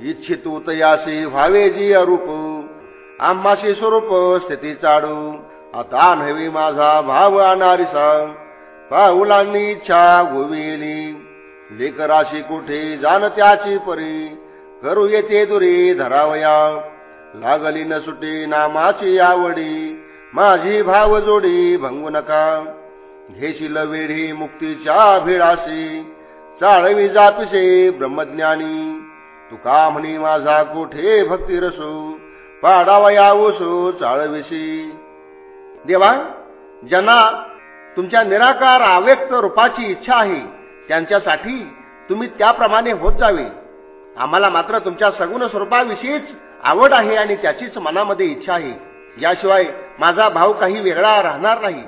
इच्छितू तयासी व्हावे जी अरूप. आम्हाशी स्वरूप स्थिती चाडू. आता नवी माझा भाव अनारिसा. पाऊलांनी इच्छा गोविली. लेकराशी कुठे जाण त्याची परी. करू येते दुरी धरावया. लागली न सुटी नामाची आवडी. माझी भाव जोडी भंगू नका. घेशील वेढी मुक्तीच्या भिळाशी चाळवी जापिसे ब्रह्मज्ञानी. तुका म्हणी माझा कोठे भक्ती रसू? पाडावा ओसू चाळविशी. देवा ज्यांना तुमच्या निराकार अव्यक्त रूपाची इच्छा आहे त्यांच्यासाठी तुम्ही त्याप्रमाणे होत जावे. आम्हाला मात्र तुमच्या सगुण स्वरूपाविषयीच आवड आहे आणि त्याचीच मनामध्ये इच्छा आहे. याशिवाय माझा भाव काही वेगळा राहणार नाही.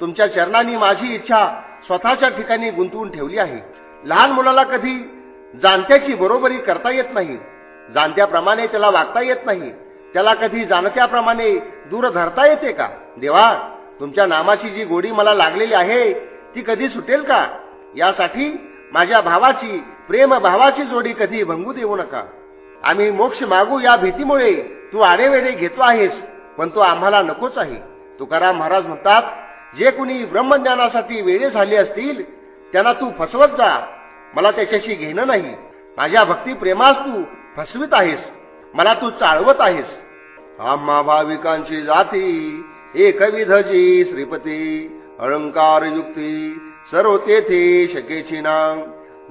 तुमच्या चरणांनी माझी इच्छा स्वतःच्या ठिकाणी गुंतवून ठेवली आहे. लहान मुलाला कधी जाणत्याची बरोबरी करता येत नाही. जाणत्याप्रमाणे त्याला वागता येत नाही. त्याला कधी जाणत्याप्रमाणे दूर धरता येते का? देवा तुमच्या नामाची जी गोडी मला लागलेली आहे ती कधी सुटेल का? यासाठी माझ्या भावाची प्रेम भावाची जोडी कधी भंगू देऊ नका. आम्ही मोक्ष मागू या भीतीमुळे तू आडेवेडे घेतो आहेस पण तो आम्हाला नकोच आहे. तुकाराम महाराज म्हणतात जे कुणी ब्रह्मज्ञानासाठी वेळे झाले असतील त्यांना तू फसवत जा. मला त्याच्याशी घेणं नाही. माझ्या भक्ती प्रेमास तू फसवित आहेस. मला तू चाळवत आहेस. आम्हा भाविकांची जाती एकविध जी श्रीपती अलंकार युक्ती सर्व तेथे शकेची नाम.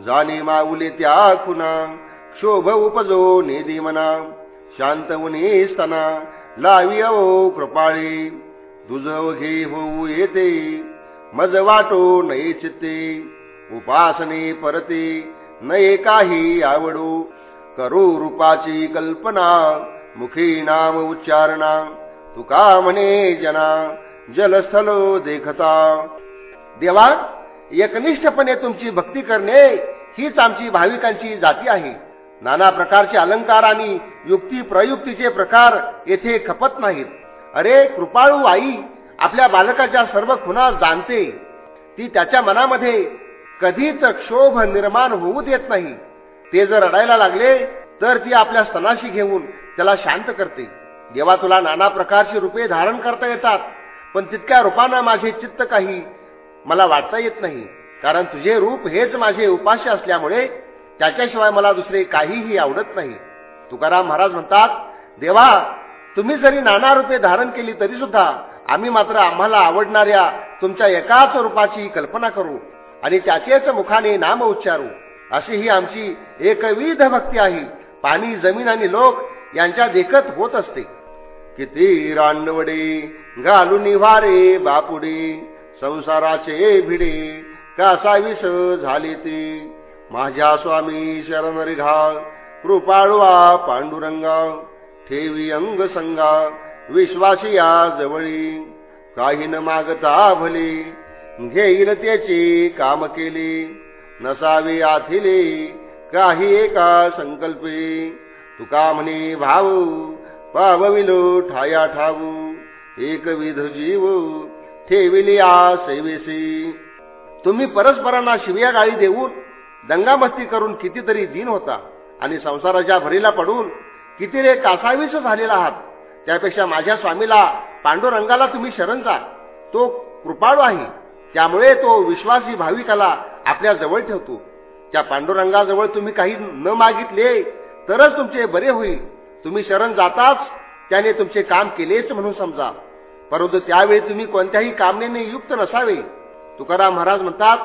जाणे माऊले त्या खुना शोभ उपजो निधी मना. शांत उनी लावी अवो कृपाळी. तुझ घे होऊ येते मज वाटो नये चित्ते. उपासने परते नये काही आवडो। करू रूपाची कल्पना मुखी नाम उच्चारणा। तुका म्हणे जना जलस्थल देखता। देवा एकनिष्ठपणे तुमची भक्ती करणे हीच आमची भाविकांची जाती आहे. नाना प्रकारचे अलंकार आणि युक्ती प्रयुक्तीचे प्रकार येथे खपत नाहीत. अरे कृपाळू आई आपल्या बालकाच्या सर्व खुणा जाणते. ती त्याच्या मनामध्ये कधीच क्षोभ निर्माण होऊ देत नाही. ते जर रडायला लागले तर ती आपल्या स्तनाशी घेऊन त्याला शांत करते. देवा तुला नाना प्रकारची रूपे धारण करता येतात पण तितक्या रूपानं माझे चित्त काही मला वाटता येत नाही. कारण तुझे रूप हेच माझे उपास्य असल्यामुळे त्याच्याशिवाय मला दुसरे काहीही आवडत नाही. तुकाराम महाराज म्हणतात देवा तुम्ही जरी नाना रूपे धारण केली तरी सुद्धा आम्ही मात्र आम्हाला आवडणाऱ्या तुमच्या एकाच रूपाची कल्पना करू. आणि त्याचेच मुखाने नाम उच्चारू. अशी ही आमची एकविध भक्ती आहे. पाणी जमीन आणि लोक यांच्या देखत होत असते. किती रानवडे घालून वारे बापुडे संसाराचे भिडे कासाविस झाले ते. माझ्या स्वामी शरण घाल कृपाळवा पांडुरंगा ठेवी अंग संगा विश्वासी या जवळी. काही न मागता भले घेईल त्याची काम केले. नसावे आथिले काही एका संकल्पे. तुका म्हणे भाऊ पावविलो ठाया ठावू एकविध जीव ठेविली आ सेवेसी. तुम्ही परस्परांना शिव्या गाळी देऊन दंगामस्ती करून कितीतरी दिन होता आणि संसाराच्या भरीला पडून किती रे कासावीस झालेला आहात. त्यापेक्षा माझ्या स्वामीला पांडुरंगाला तुम्ही शरण जा. तो कृपाळू आहे. त्यामुळे तो विश्वासी भाविकाला आपल्या जवळ ठेवतो. त्या पांडुरंगाजवळ तुम्ही काही न मागितले तरच तुमचे बरे होईल. तुम्ही शरण जाताच त्याने तुमचे काम केलेच म्हणून समजा. परंतु त्यावेळी तुम्ही कोणत्याही कामनेने युक्त नसावे. तुकाराम महाराज म्हणतात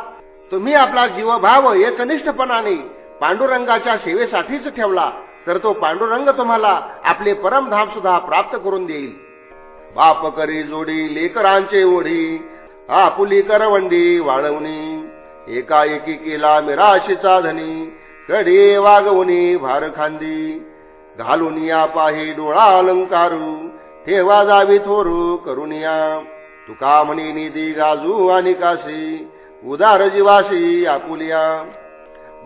तुम्ही आपला जीवभाव एकनिष्ठपणाने पांडुरंगाच्या सेवेसाठीच ठेवला तर तो पांडुरंग तुम्हाला आपले परमधाम सुद्धा प्राप्त करून देईल. बाप करी जोडी लेकरांचे ओढी आपुली करवंडी वाळवणी. एकाएकी केला मिराशीचा धनी कडे वागवणी भार खांदी. घालून या पाही डोळा अलंकारू ठेवा जावी थोरू करुनिया तुका म्हणी निधी गाजू आणि काशी उदार जीवाशी आपुलिया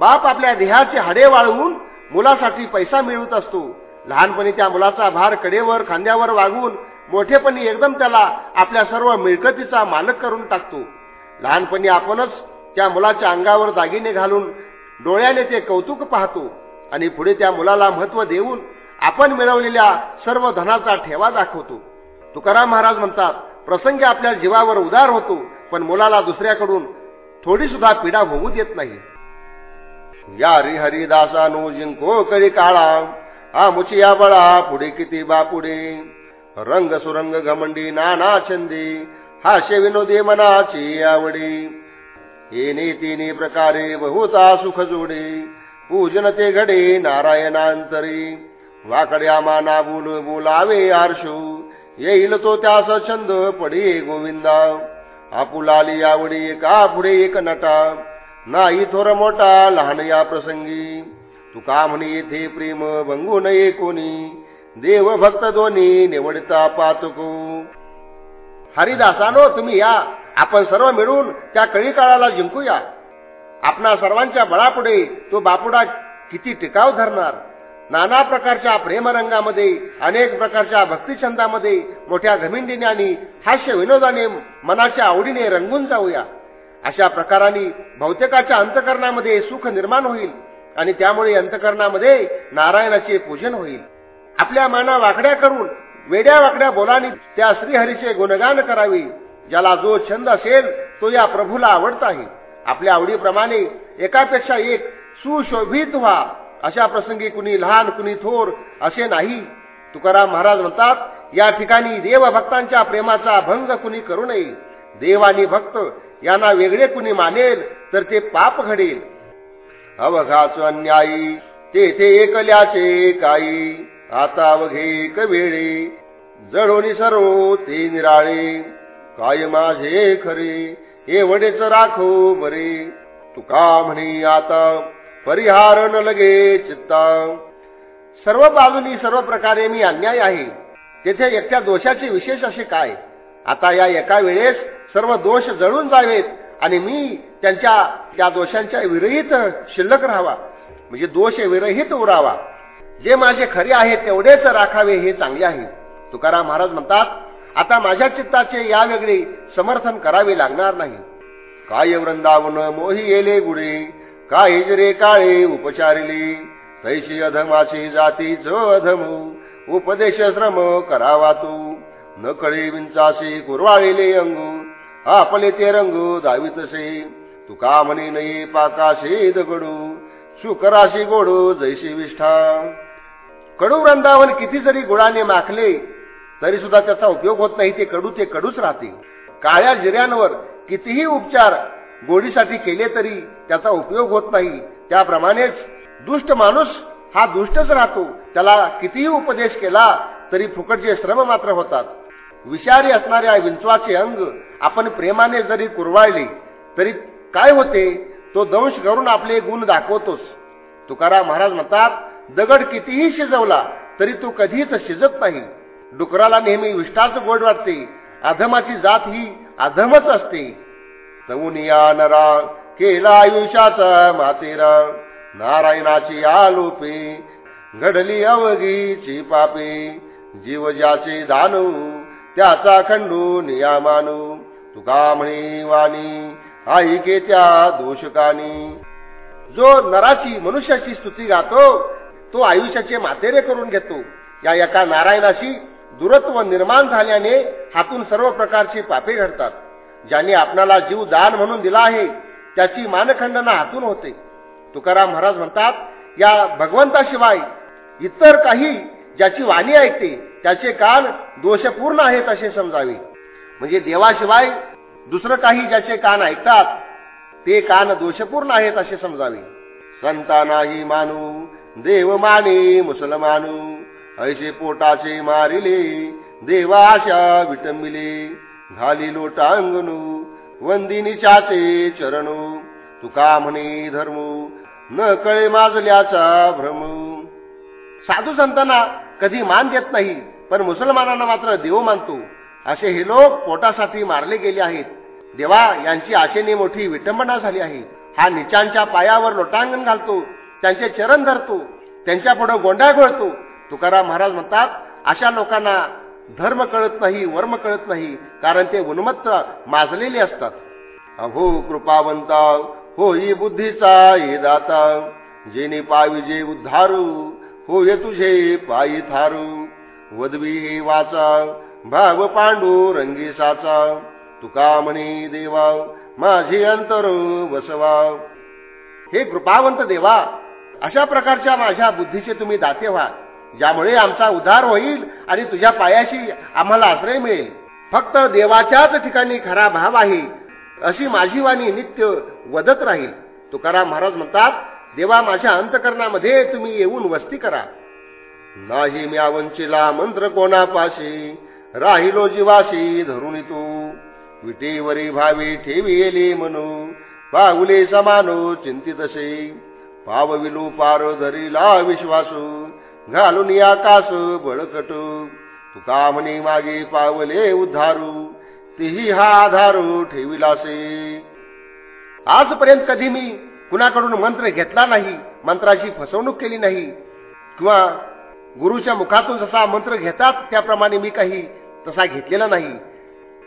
बाप आपल्या देहाचे हाडे वाळवून मुलासाठी पैसा मिळवत असतो. लहानपणी त्या मुलाचा भार कडेवर खांद्यावर वागवून मोठेपणी एकदम त्याला आपल्या सर्व मिळकतीचा मालक करून टाकतो. लहानपणी आपणच त्या मुलाच्या अंगावर दागिने घालून डोळ्याने ते कौतुक पाहतो आणि पुढे त्या मुलाला महत्त्व देऊन आपण मिळवलेल्या सर्व धनाचा ठेवा दाखवतो. तुकाराम महाराज म्हणतात प्रसंगी आपल्या जीवावर उदार होतो पण मुलाला दुसऱ्याकडून थोडी सुद्धा पीडा होऊ देत नाही. या हरिदासानो जिंको करी काळा हा मुचिया बळा पुढे किती बा पुढे रंग सुरंग घमंडी नाना छंदी हास्य विनोदी मनाची आवडी. येणे तिने प्रकारे बहुता सुख जोडे पूजन ते घडे नारायणांतरी. वाकड्या माना बोल बोलावे आरशू येईल तो त्यास छंद पडी गोविंदा. आपुलाली आवडी एका पुढे एक नटा नाही थोर मोठा लहान या प्रसंगी. तुका म्हणे येथे प्रेम भंगू नये कोणी? देव भक्त दोन्ही निवडता पातको. हरिदासानो तुम्ही या. आपण सर्व मिळून त्या कळी काळाला जिंकूया. आपणा सर्वांच्या बळापुढे तो बापुडा किती टिकाव धरणार. नाना प्रकारच्या प्रेमरंगामध्ये अनेक प्रकारच्या भक्तिछंदामध्ये मोठ्या घमिंडीने आणि हास्य विनोदाने मनाच्या आवडीने रंगून जाऊया. अशा प्रकाराने बहुतेकाच्या अंतकरणामध्ये सुख निर्माण होईल आणि त्यामुळे अंतकरणामध्ये नारायणाचे पूजन होईल. आपल्या माना वाकड्या करून वेड्या वाकड्या बोलाने त्या श्रीहरीचे गुणगान करावे. ज्याला जो छंद असेल तो या प्रभूला आवडत आहे. आपल्या आवडीप्रमाणे एकापेक्षा एक सुशोभित व्हा. अशा प्रसंगी कुणी लहान कुणी थोर असे नाही. तुकाराम महाराज म्हणतात या ठिकाणी देवभक्तांच्या प्रेमाचा भंग कुणी करू नये. देव आणि भक्त यांना वेगळे कुणी मानेल तर ते पाप घडेल. अवघाच अन्यायी तेथे एकल्याचे काही. आता अवघे कवेळे जडोनी सर्व ते निराळे. काय माझे खरे? एवढेच राखो बरे. तुका म्हणे आता परिहार न लगे चित्ता. सर्व बाजूनी सर्व प्रकारे मी अन्याय आहे. तेथे एकट्या दोषाचे विशेष असे काय? आता या एका वेळेस सर्व दोष जळून जावेत आणि मी त्यांच्या त्या दोषांच्या विरहित शिल्लक राहावा. म्हणजे दोष विरहित उरावा. जे माझे खरे आहे तेवढेच राखावे हे चांगले आहे. तुकाराम महाराज म्हणतात आता माझ्या चित्ताचे या वेगळे समर्थन करावे लागणार नाही. काय वृंदावन मोही येले गुडे काय जरे काळे उपचारिले तैशी अधमाची जो अधम उपदेश श्रम करावा तू. न कळे विंचाशी कुरवाळलेले अंगू आपले ते रंग दावितसे. तुका म्हणे नाही पाकाशी दगडू शुकराशी गोडू जैशी विष्ठा. कडू वृंदावन किती जरी गुळाने माखले तरी सुद्धा त्याचा उपयोग होत नाही. ते कडू ते कडूच राहते. काळ्या जिऱ्यांवर कितीही उपचार गोडीसाठी केले तरी त्याचा उपयोग होत नाही. त्याप्रमाणेच दुष्ट माणूस हा दुष्टच राहतो. त्याला कितीही उपदेश केला तरी फुकटचे श्रम मात्र होतात. विषारी असणाऱ्या विंचवाचे अंग आपण प्रेमाने जरी कुरवाळले तरी काय होते? तो दंश करून आपले गुण दाखवतोच. तुकाराम महाराज म्हणतात दगड कितीही शिजवला तरी तो कधीच शिजत नाही. डुकराला नेहमी विष्ठाच गोड वाटते. अधमाची जात ही अधमच असते. तवुनिया नरा केला आयुष्याचा मातेरा नारायणाची आलोपे घडली अवघीची पापे. जीव ज्याचे दानू त्याचा खंडू नियामानू तुका म्हणे वाणी आई त्या दोषकानी. जो नराची मनुष्याची स्तुती गातो तो आयुष्याचे मातेरे करून घेतो. या एका नारायणाशी दुरत्व निर्माण झाल्याने हातून सर्व प्रकारची पापे घडतात. ज्याने आपणाला जीव दान म्हणून दिला आहे त्याची मानखंडना हातून होते. तुकाराम महाराज म्हणतात या भगवंताशिवाय इतर काही ज्याची वाणी ऐकते त्याचे कान दोषपूर्ण आहेत असे समजावे. म्हणजे देवाशिवाय दुसरं काही ज्याचे कान ऐकतात ते कान दोषपूर्ण आहेत असे समजावे. संतानाही मानू देव माने मुसलमानू ऐसे पोटाचे मारिले देवाशा विटंबिले घाली लोटांगणू वंदिनीच्याचे चरणू तुका म्हणे धर्म न कळे माजल्याचा भ्रम. साधू संतांना कधी मान देत नाही पण मुसलमानांना मात्र देव मानतो. असे हे लोक पोटासाठी मारले गेले आहेत. देवा यांची आशेने मोठी विटंबना झाली आहे. हा निचांच्या पायावर लोटांगण घालतो. त्यांचे चरण धरतो त्यांच्या पुढे गोंडा घोळतो. तुकाराम महाराज म्हणतात अशा लोकांना धर्म कळत नाही वर्म कळत नाही कारण ते उन्मत्त माजलेले असतात. अहो कृपावंता होई बुद्धीचा ये दाता जेने पाविजे उद्धारू होय तुझे पायी थारू. वदवी वाचा भाव पांडू रंगी साचा. तुका म्हणे देवा माझी अंतर वसवा हे कृपावंत देवा अशा प्रकारच्या माझ्या बुद्धीचे तुम्ही दाते व्हा ज्यामुळे आमचा उद्धार होईल आणि तुझ्या पायाशी आम्हाला आश्रय मिळेल. फक्त देवाच्याच ठिकाणी खरा भाव आहे अशी माझी वाणी नित्य वदत राहील. तुकाराम महाराज म्हणतात देवा माझ्या अंतकरणामध्ये तुम्ही येऊन वस्ती करा. नाही मी आवंचिला मंत्र कोणापाशी राहिलो जीवाशी धरून तू. विटेवरी भावी ठेवी येली म्हणू पाहुले समानो चिंतितसे. पावविलू पार धरीला विश्वासू घालून आकाश बळकट. तुका म्हणे मागे पावले उद्धारू तीही हा आधारू ठेविलासे. आजपर्यंत कधी मी कुणाकडून मंत्र घेतला नाही मंत्राची फसवणूक केली नाही किंवा गुरुच्या मुखातून जसा मंत्र घेतात त्याप्रमाणे मी काही तसा घेतलेला नाही.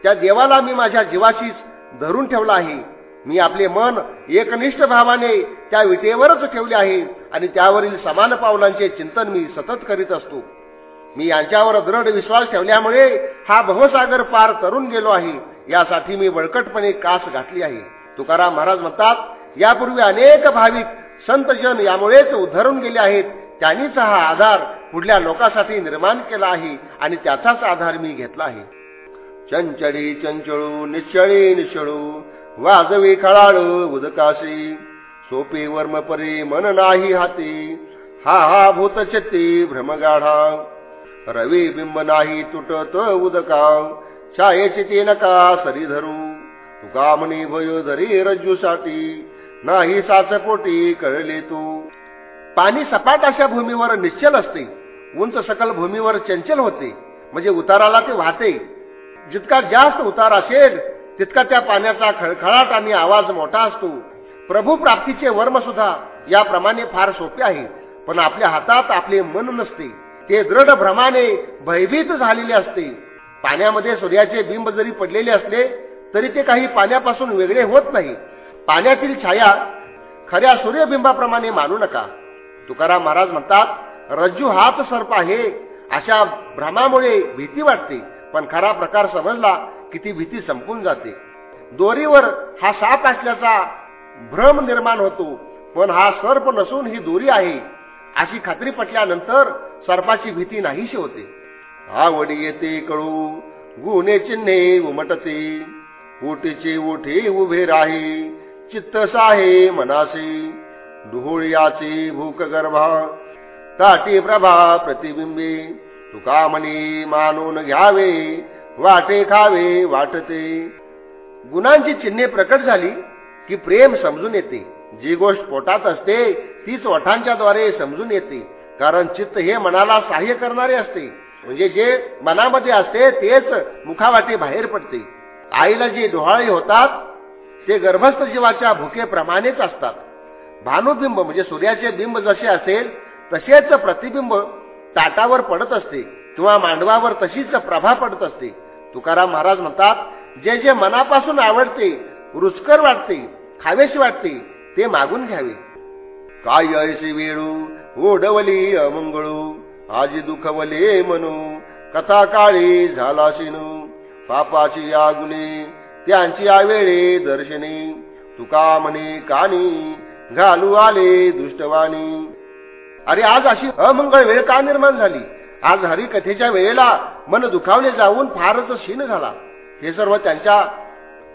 त्या देवाला मी माझ्या जीवाशीच धरून ठेवला आहे. मी आपले मन एकनिष्ठ भावाने त्या विटेवरच ठेवले आहे आणि त्यावरील समान पावलांचे चिंतन मी सतत करीत असतो. मी यांच्यावर दृढ विश्वास ठेवल्यामुळे हा भवसागर पार तरुण गेलो आहे. यासाठी मी बळकटपणे कास घातली आहे. तुकाराम महाराज म्हणतात यापूर्वी अनेक भाविक संतजन यामुळेच उद्धरून गेले आहेत. त्यांनीच हा आधार पुढल्या लोकांसाठी निर्माण केला आहे आणि त्याचाच आधार मी घेतला आहे. चंचळी चंचळू निश्चळी निश्चळू वाजवी खळाळू उदकाशी. सोपी वर्म परी मन नाही हाती. हा हा भूत चित्ती भ्रमगाढा. रवी बिंब नाही तुटत उदका. छायेची ते नका सरी धरू. तुका म्हणी भयो धरी रज्जूसाठी नाही साचपोटी कळले तू. पाणी सपाट अशा भूमीवर निश्चल असते. उंच सकल भूमीवर चंचल होते. म्हणजे उताराला ते वाहते. जितका जास्त उतार असेल तितका त्या पाण्याचा खळखळाट आणि आवाज मोठा असतो. प्रभू प्राप्तीचे वर्म सुद्धा याप्रमाणे फार सोपे आहे पण आपल्या हातात आपले मन नसते. ते दृढ भ्रमाने भयभीत झालेले असते. पाण्यामध्ये सूर्याचे बिंब जरी पडलेले असले तरी ते काही पाण्यापासून वेगळे होत नाही. पाण्यातील छाया खऱ्या सूर्यबिंबाप्रमाणे मानू नका. तुकाराम महाराज म्हणतात रज्जू हात सर्प आहे. अशा भ्रमामुळे भीती वाटते पण खरा प्रकार समजला किती भीती संपून जाते. दोरीवर हा साप असल्याचा भ्रम निर्माण होतो. पण हा सर्प नसून ही दोरी आहे. अशी खात्री पटल्यानंतर सर्पाची भीती नाहीशी होते. आवडी येते कळू गुणे चिन्हे उमटते. ओटीचे ओठे उभे राही चित्तस आहे मनासे. धुळयाचे भूक गर्भा ताटी प्रभा प्रतिबिंबे. तुका म्हणे मानून घ्यावे वाटे खावे वाटते. गुणांची चिन्हे प्रकट झाली की प्रेम समजून येते. जी गोष्ट पोटात असते तीच ओठांच्या द्वारे समजून येते. कारण चित्त हे मनाला सहाय्य करणारे असते. म्हणजे जे मनामध्ये असते तेच मुखावाटे बाहेर पडते. आईला जे डोहाळे होतात ते गर्भस्थ जीवाच्या भुकेप्रमाणेच असतात. भानुबिंब म्हणजे सूर्याचे बिंब जसे असेल तसेच प्रतिबिंब ताटावर पडत असते. किंवा मांडवावर तशीच प्रभा पडत असते. तुकाराम महाराज म्हणतात जे जे मनापासून आवडते रुचकर वाटते खावेशी वाटते ते मागून घ्यावे. काय ऐशी वेळू? ओढवली अमंगळू. आजी दुखवले म्हणू कथा काळी झाला शिनू. पापाची आगुने त्यांची आवेळे दर्शनी. तुका म्हणे कानी घालू आले दुष्टवाणी. अरे आज अशी अमंगळ वेळ का निर्माण झाली? आज हरिकथेच्या वेळेला मन दुखावले जाऊन फारच क्षीण झाला. हे सर्व त्यांच्या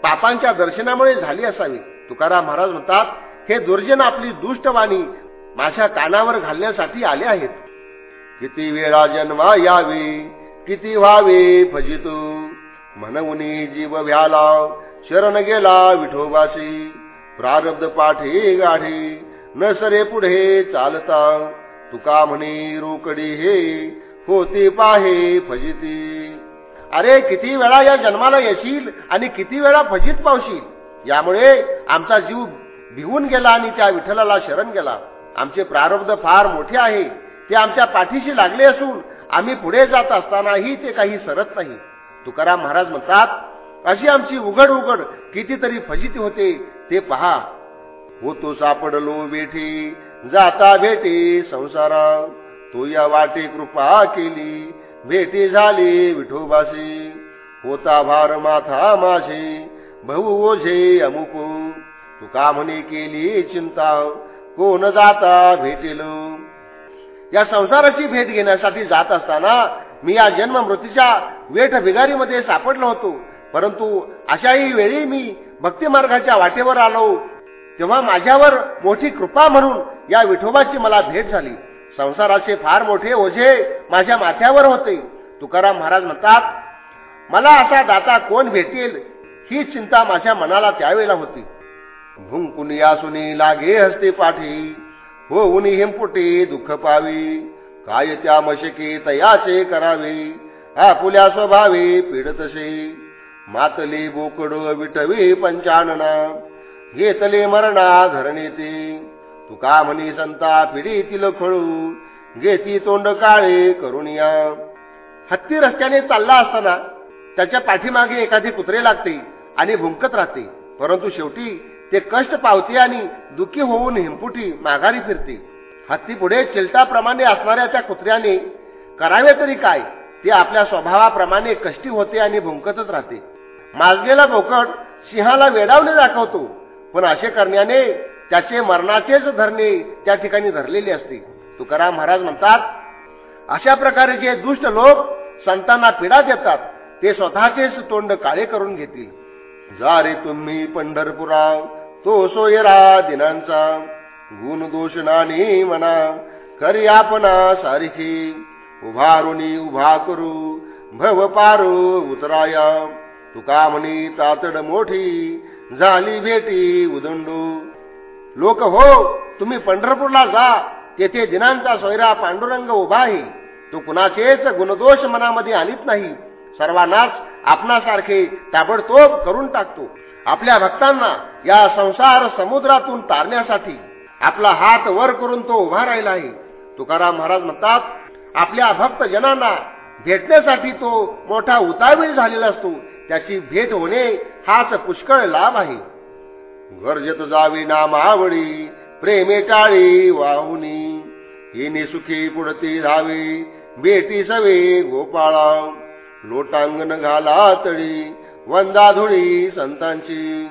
पापांच्या दर्शनामुळे झाली असावी. तुकाराम महाराज म्हणतात हे दुर्जन आपली दुष्टवाणी माझ्या कानावर घालण्यासाठी आले आहेत. किती वेळा जन्मा यावे किती व्हावे फजितू. म्हणून जीव व्याला शरण गेला विठोबाशी. प्रारब्ध पाठी गाढी न सरे पुढे चालता. तुका म्हणे रोकडी हे होते पाहे फजिती. अरे किती वेळा या जन्माला येशील आणि किती वेळा फजित पावशील? यामुळे आमचा जीव भिवून गेला आणि त्या विठ्ठलाला शरण गेला. आमचे प्रारब्ध फार मोठे आहे. ते आमच्या पाठीशी लागले असून आम्ही पुढे जात असतानाही ते काही सरत नाही. तुकाराम महाराज म्हणतात अशी आमची उघड उघड कितीतरी फजिती होते ते पहा. होतो सापडलो बेठी जाता भेटे संसारा तो या वाटे कृपा केली भेटी झाली विठोबाशी. होता भार माथा माझे भाऊ ओझे अमुक. तुका म्हणे केली चिंता कोण जाता भेटेल? या संसाराची भेट घेण्यासाठी जात असताना मी या जन्म मृत्यूच्या वेठ भिगारीमध्ये सापडलो होतो. परंतु अशाही वेळी मी भक्ती मार्गाच्या वाटेवर आलो. तेव्हा माझ्यावर मोठी कृपा म्हणून या विठोबाची मला भेट झाली. संसाराचे फार मोठे ओझे माझ्या माथ्यावर होते. तुकाराम महाराज म्हणतात मला असा दाता कोण भेटेल? ही चिंता माझ्या मनाला त्यावेळेला होती. भुंकुन यासुनी लागे हस्ते पाठी हो उनी हिमपुटी दुःख पावी. काय त्या मशकी तयाचे करावे? आपुल्या स्वभावे पीडतसे. मातले बोकड विटवे पंचानना. घेतले मरणा धरणे ते तुका म्हणी संता पिढीतील खळू? घेती तोंड काळे करुणिया हत्ती रस्त्याने चालला असताना त्याच्या पाठीमागे एखादी कुत्रे लागते आणि भुंकत राहते. परंतु शेवटी ते कष्ट पावते आणि दुखी होऊन हिंपुटी माघारी फिरते. हत्ती पुढे चिलटाप्रमाणे असणाऱ्या त्या कुत्र्याने करावे तरी काय? ते आपल्या स्वभावाप्रमाणे कष्टी होते आणि भुंकतच राहते. माजलेला बोकड सिंहाला वेडावणे दाखवतो. पण असे करण्याने त्याचे मरणाचेच धरणे त्या ठिकाणी धरलेले असते. तुकाराम महाराज म्हणतात अशा प्रकारे जे दुष्ट लोक संतांना पीडा देतात ते स्वतःचेच तोंड काळे करून घेतील. जा रे तुम्ही पंढरपुरा तो सोयरा दिनांचा गुण दोष नानी म्हणा करी आपणा सारखी उभारुनी उभा करू भव पारू उतराया तुका म्हणी तातड मोठी झाली भेटी उदंडू लोक हो तुम्ही पंढरपूरला जा. तेथे दिनांचा सोयरा पांडुरंग उभा आहे. तो कुणाचेच गुणदोष मनामध्ये आलीत नाही. सर्वांनाच आपणासारखे ताबडतोब करून टाकतो. आपल्या भक्तांना या संसार समुद्रातून तारण्यासाठी आपला हात वर करून तो उभा राहिला आहे. तुकाराम महाराज म्हणतात आपल्या भक्त जनांना भेटण्यासाठी तो मोठा उतावीळ झालेला असतो. त्याची भेट होणे हाच पुष्कळ लाभ आहे. गरजत जावी नामावळी प्रेमे टाळी वाहुनी. येणे सुखी पुढती धावी बेटी सवे गोपाळा. लोटांगण घाला तळी वंदा धुळी संतांची.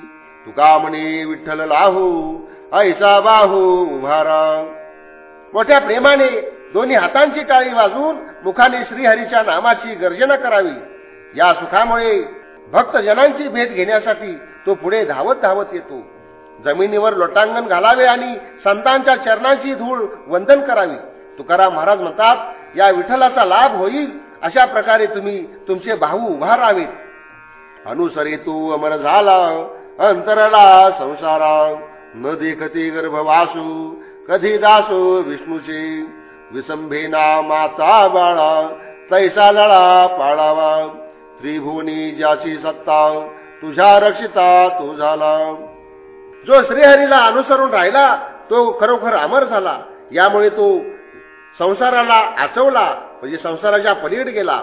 तुका म्हणे विठ्ठल लाहू ऐसा बाहू उभारा. मोठ्या प्रेमाने दोन्ही हातांची टाळी वाजून मुखाने श्रीहरीच्या नामाची गर्जना करावी. या सुखामुळे भक्तजनांची भेट घेण्यासाठी तो पुढे धावत धावत येतो. जमिनीवर लोटांगण घालावे आणि संतांच्या चरणांची धूळ वंदन करावी. तुकाराम महाराज म्हणतात या विठ्ठलाचा लाभ होईल अशा प्रकारे तुम्ही तुमचे भाऊ उभा राहावेत. अनुसरे तू अमर झाला अंतरला संसारा. न देखते गर्भवासू कधी दासो विष्णूचे. विसंभेना माता बाळा तैसा लळा पाळावा. त्रिभुवनी ज्याची सत्ता तुझ्या रक्षिता तो झाला. जो श्रीहरीला अनुसरून राहिला तो खरोखर अमर झाला. यामुळे तो संसाराला आचवला म्हणजे संसाराच्या पलीड गेला.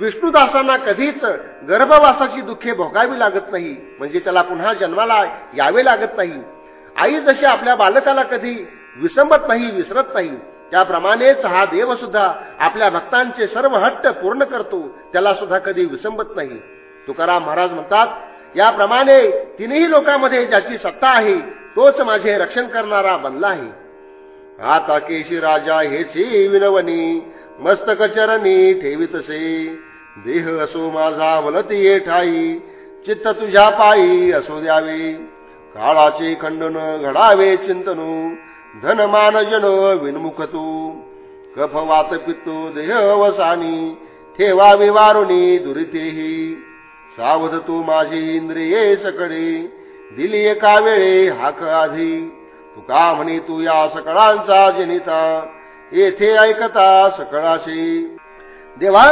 विष्णुदासांना कधीच गर्भवासाची दुःखे भोगावी लागत नाही म्हणजे त्याला पुन्हा जन्माला यावे लागत नाही. आई जशी आपल्या बालकाला कधी विसंबत नाही विसरत नाही त्याप्रमाणेच हा देव सुद्धा आपल्या भक्तांचे सर्व हट्ट पूर्ण करतो त्याला सुद्धा कधी विसंबत नाही. तुकाराम महाराज म्हणतात याप्रमाणे तिन्ही लोकांमध्ये ज्याची सत्ता आहे तोच माझे रक्षण करणारा बनला आहे. आता केशी राजा हेची विनवनी मस्तक चरणी ठेवीतसे. देह असो माझा वलती ये ठाई चित्त तुझ्या पायी असो द्यावे. काळाचे खंडन घडावे चिंतनू धनमान जन विनमुख तू कफ वात पित्तो देह वसानी ठेवावे विवारुणी दुरितेही. सावध तू माझी इंद्रिये सकळे. दिली एका वेळे हाक आधी. तुका म्हणे तू या सकळांचा जनिता. येथे ऐकता सकळाशी. देवा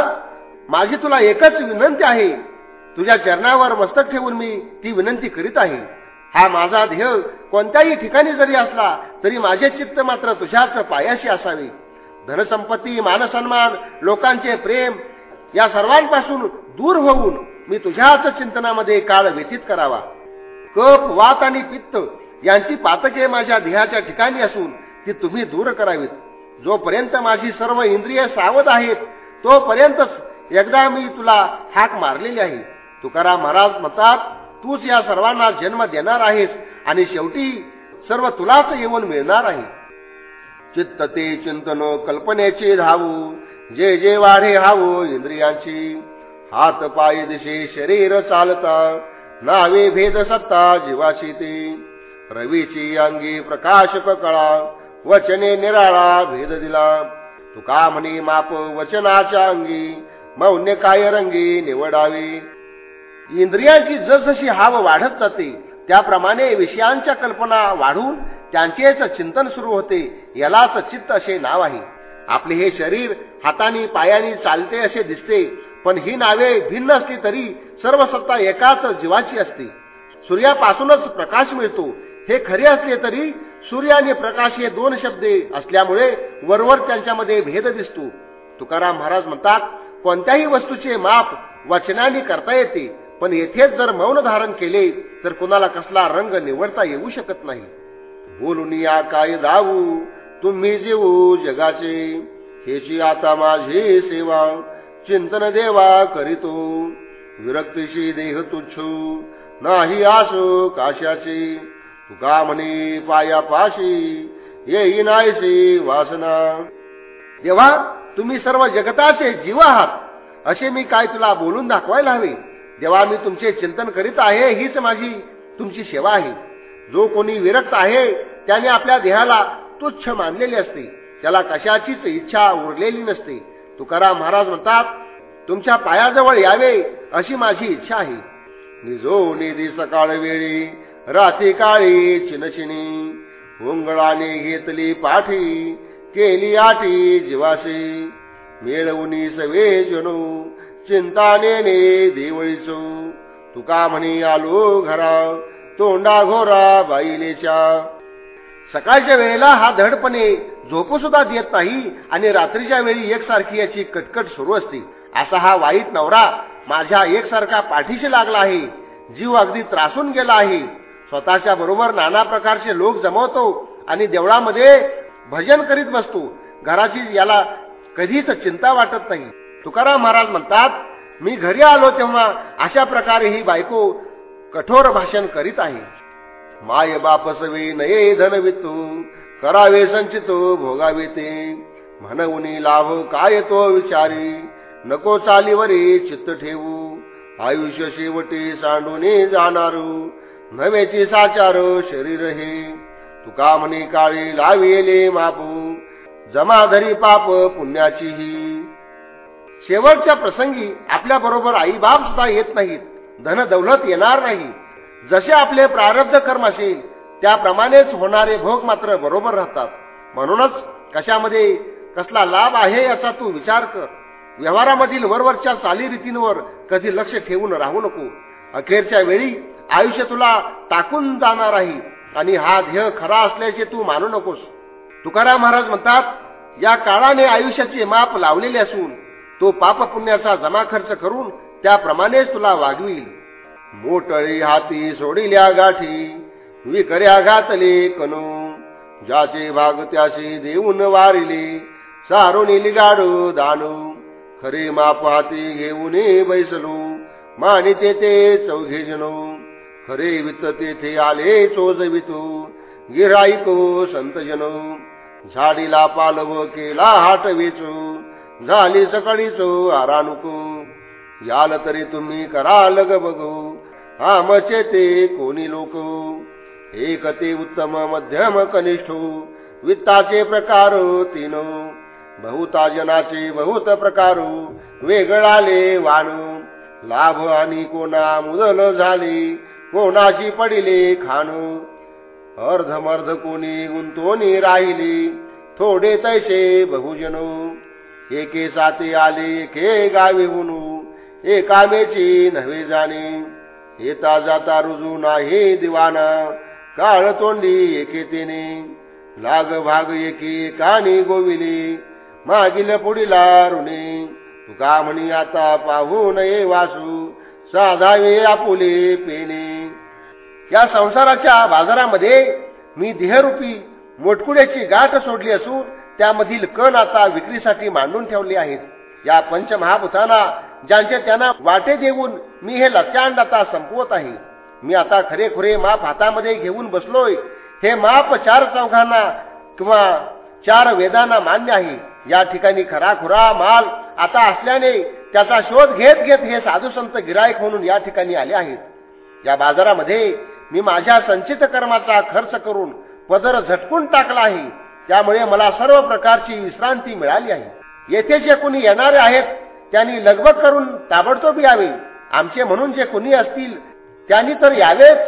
माझी तुला एकच विनंती आहे. तुझ्या चरणावर मस्तक ठेवून मी ती विनंती करीत आहे. हा माझा ध्येय कोणत्याही ठिकाणी जरी असला तरी माझे चित्त मात्र तुझ्याच पायाशी असावे. धनसंपत्ती मानसन्मान लोकांचे प्रेम या सर्वांपासून दूर होऊन मी तुझ्याच चिंतनामध्ये काळ व्यतीत करावा. कप वात आणि पित्त यांची पातके माझ्या देहाच्या ठिकाणी असून ती तुम्ही दूर करावीत. जोपर्यंत माझी सर्व इंद्रिय सावध आहेत तोपर्यंतच एकदा मी तुला हाक मारलेली आहे. तुकाराम महाराज म्हणतात तूच या सर्वांना जन्म देणार आहेस आणि शेवटी सर्व तुलाच येऊन मिळणार आहे. चित्त ते चिंतन कल्पनेचे धावू. जे जे वाढे हावो इंद्रियांची. हात पाय दिशे शरीर चालता नावे भेद सत्ता जीवाशी ते. रवीची अंगी प्रकाशक कळा वचने निराळा भेद दिला. तुका म्हणी माप वचनाच्या अंगी मौन्य काय रंगी निवडावी. इंद्रियांची जसजशी हाव वाढत जाते त्याप्रमाणे विषयांच्या कल्पना वाढून त्यांचेच चिंतन सुरू होते यालाच चित्त असे नाव आहे. आपले हे शरीर हाताने पायाने चालते असे दिसते पण ही नावे भिन्न असली तरी सर्व सत्ता एकाच जीवाची असते. सूर्यापासूनच प्रकाश मिळतो. हे खरे असले तरी सूर्य आणि प्रकाश हे दोन शब्द असल्यामुळे वरवर त्यांच्यामध्ये भेद दिसतो. तुकाराम महाराज म्हणतात कोणत्याही वस्तूचे माप वचनाने करता येते पण येथेच जर मौन धारण केले तर कुणाला कसला रंग निवडता येऊ शकत नाही. बोलून या काय जाऊ तुम्ही जेऊ जगाचे. हेची आता माझी सेवा. चिंतन देवा करीतो. विरक्तीशी देह तुच्छ. नाही आसो काशाची तुका म्हणे पायापाशी येई नाहीसी वासना. देवा तुम्ही सर्व जगताचे जीव आहात. असे मी काय तुला बोलून दाखवायला हवे? जेव्हा मी तुमचे चिंतन करीत आहे हीच माझी तुमची सेवा आहे. जो कोणी विरक्त आहे त्याने आपल्या देहाला तुच्छ मानलेले असते. त्याला कशाचीच इच्छा उरलेली नसते. तुकाराम महाराज म्हणतात तुमच्या पायाजवळ यावे अशी माझी इच्छा आहे. निजो निधी सकाळ वेळी राती काळी चिनचिनी होंगळाने घेतली पाठी केली आठी जीवाशी. मिळवून सवे जणू चिंताने देवळीचो. तुका म्हणी आलो घरा तोंडा घोरा बाईलेच्या. सकाळच्या वेळेला हा धडपणे झोपू सुद्धा देत नाही आणि रात्रीच्या वेळी एकसारखी याची कटकट सुरू असते. असा हा वाईट नवरा माझ्या एकसारखा पाठीशी लागला आहे. जीव अगदी त्रासून गेला आहे. स्वतःच्या बरोबर नाना प्रकारचे लोक जमवतो आणि देवळामध्ये भजन करीत बसतो. घराची याला कधीच चिंता वाटत नाही. तुकाराम महाराज म्हणतात मी घरी आलो तेव्हा अशा प्रकारे ही बायको कठोर भाषण करीत आहे. माय बापसवी नये धनवितू करावे संचित भोगावे ते म्हणून लाभ काय तो विचारी? नको चालीवरी चित्त ठेवू. आयुष्य शेवटी सांडून जाणारू. नव्याची साचार शरीर हे. तुका म्हणे काळी लाविले मापू. जमाधरी पाप पुण्याची ही शेवटच्या प्रसंगी आपल्या बरोबर आई बाप सुद्धा येत नाहीत. धन दौलत येणार नाही. जसे आपले प्रारब्ध कर्म असेल त्याप्रमाणेच होणारे भोग मात्र बरोबर राहतात. म्हणूनच कशामध्ये कसला लाभ आहे याचा तू विचार कर. व्यवहारामधील वरवरच्या चालीरीतींवर कधी लक्ष ठेवून राहू नको. अखेरच्या वेळी आयुष्य तुला टाकून जाणार आहे आणि हा ध्येय खरा असल्याचे तू मानू नकोस. तुकाराम महाराज म्हणतात या काळाने आयुष्याचे माप लावलेले असून तो पाप पुण्याचा जमा खर्च करून त्याप्रमाणेच तुला वागवील. मोटळी हाती सोडिल्या गाठी विकर्या घातले कनू. ज्याचे भाग त्याचे देऊन वारिले सारून गाडू दानू. खरे माप हाती घेऊन बैसलो मानिते तेथे चौघे जनो खरे वित तेथे आले चोजवितो गिराईको संत जनो झाडीला पालव केला हाट वेचू झाली सकाळीचो आरानुको. याल तरी तुम्ही कराल ग बघू आमचे ते कोणी लोक. एक ते उत्तम मध्यम कनिष्ठ. वित्ताचे प्रकार तीन. बहुता जनाचे बहुत प्रकार. वेगळाले वाणू. लाभ आणि कोणा मुदल झाली कोणाची पडिले खाणू. अर्धमर्ध कोणी गुंतोनी राहिली थोडे तैसे बहुजन. एके साथी आले के गावी हुनू. एकामेची नव्हे जाणे. येता जाता रुजू नाही दिवाना. काळ तोंडी एकेतेने लाग भाग एकी कानी गोविली. मागील पुढीला ऋणे तुका म्हणी आता पाहू नये वासू साधावे आपुले पेने. या संसाराच्या बाजारामध्ये मी देहरूपी मोटकुड्याची गाठ सोडली असून त्यामधील कण आता विक्रीसाठी मांडून ठेवले आहेत. या पंचमहाभूतांना ज्यांचे त्यांना वाटे देऊन मी हे लक्षांड आता संपवत आहे. मी आता खरेखुरे माप हातामध्ये घेऊन बसलोय. हे माप चार चौघांना किंवा चार वेदांना मान्य आहे. या ठिकाणी खराखुरा माल आता असल्याने त्याचा शोध घेत घेत हे साधू संत गिरायक म्हणून या ठिकाणी आले आहेत. या बाजारामध्ये मी माझ्या संचित कर्माचा खर्च करून पदर झटकून टाकला आहे. त्यामुळे मला सर्व प्रकारची विश्रांती मिळाली आहे. येथे जे कोणी येणारे आहेत त्यांनी लगबग करून ताबडतोब यावे. आमचे म्हणून जे कोणी असतील त्यांनी तर यावेच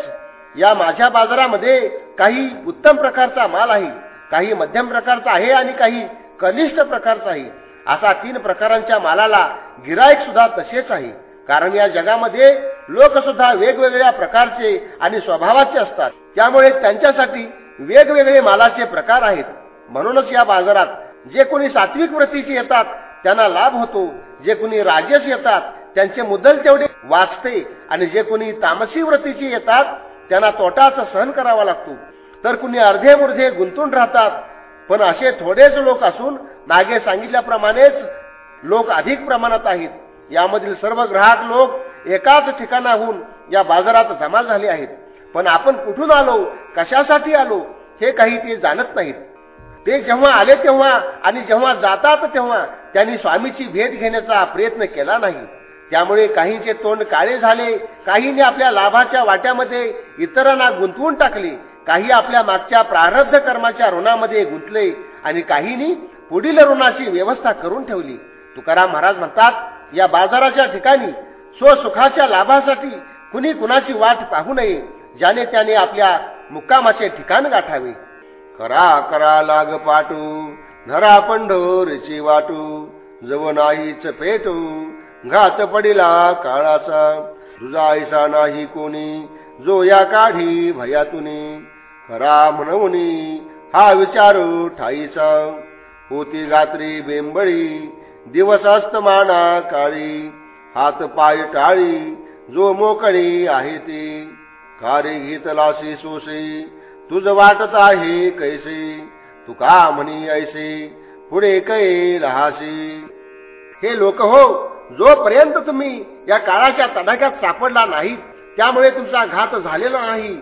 या माझ्या बाजारामध्ये काही उत्तम प्रकारचा माल आहे काही मध्यम प्रकारचा आहे आणि काही कनिष्ठ प्रकारचा आहे. असा तीन प्रकारांच्या मालाला गिरायक सुद्धा तसेच आहे. कारण या जगामध्ये लोक सुद्धा वेगवेगळ्या प्रकारचे आणि स्वभावाचे असतात. त्यामुळे त्यांच्यासाठी वेगवेगळे मालाचे प्रकार आहेत. म्हणूनच या बाजारात जे कोणी सात्विक वृत्तीचे येतात त्यांना लाभ होतो. जे कोणी राजेश येतात त्यांचे मुद्दल तेवढे वाचते आणि जे कोणी तामसी व्रतीची येतात त्यांना तोटाचा सहन करावा लागतो. तर कुणी अर्धे मुर्धे गुंतून राहतात पण असे थोडेच लोक असून मागे सांगितल्याप्रमाणेच लोक अधिक प्रमाणात आहेत. यामधील सर्व ग्राहक लोक एकाच ठिकाणाहून या बाजारात जमा झाले आहेत. पण आपण कुठून आलो कशासाठी आलो हे काही ते जाणत नाहीत. ते जेव्हा आले तेव्हा आणि जेव्हा जातात तेव्हा त्यांनी स्वामीची भेट घेण्याचा प्रयत्न केला नाही. त्यामुळे काहींचे तोंड काळे झाले काहींनी आपल्या लाभाच्या वाट्यामध्ये इतरांना गुंतवून टाकले काही आपल्या मागच्या प्रारब्ध कर्माच्या ऋणामध्ये गुंतले आणि काहींनी पुढील ऋणाची व्यवस्था करून ठेवली. तुकाराम महाराज म्हणतात या बाजाराच्या ठिकाणी स्वसुखाच्या लाभासाठी कुणी कुणाची वाट पाहू नये ज्याने त्याने आपल्या मुक्कामाचे ठिकाण गाठावे. करा करा लाग पाटू धरा पंढोरची वाटू जव नाहीच पेटू घात पडिला काळाचा. तुझा ऐसा नाही कोणी जो या काढी भयातुनी. खरा म्हणून हा विचारू ठाईचा. होती गात्री बेंबळी दिवस माना काळी. हात पाय टाळी जो मोकळी आहे ती. कार्य घेतलासी सोसे तुझ वाटत आहे कैसे. तू का म्हणी ऐसे पुढे कै राहासी. हे लोक हो जोपर्यंत तुम्ही या काळाच्या तडाख्यात सापडला नाही त्यामुळे तुमचा घात झालेला नाही.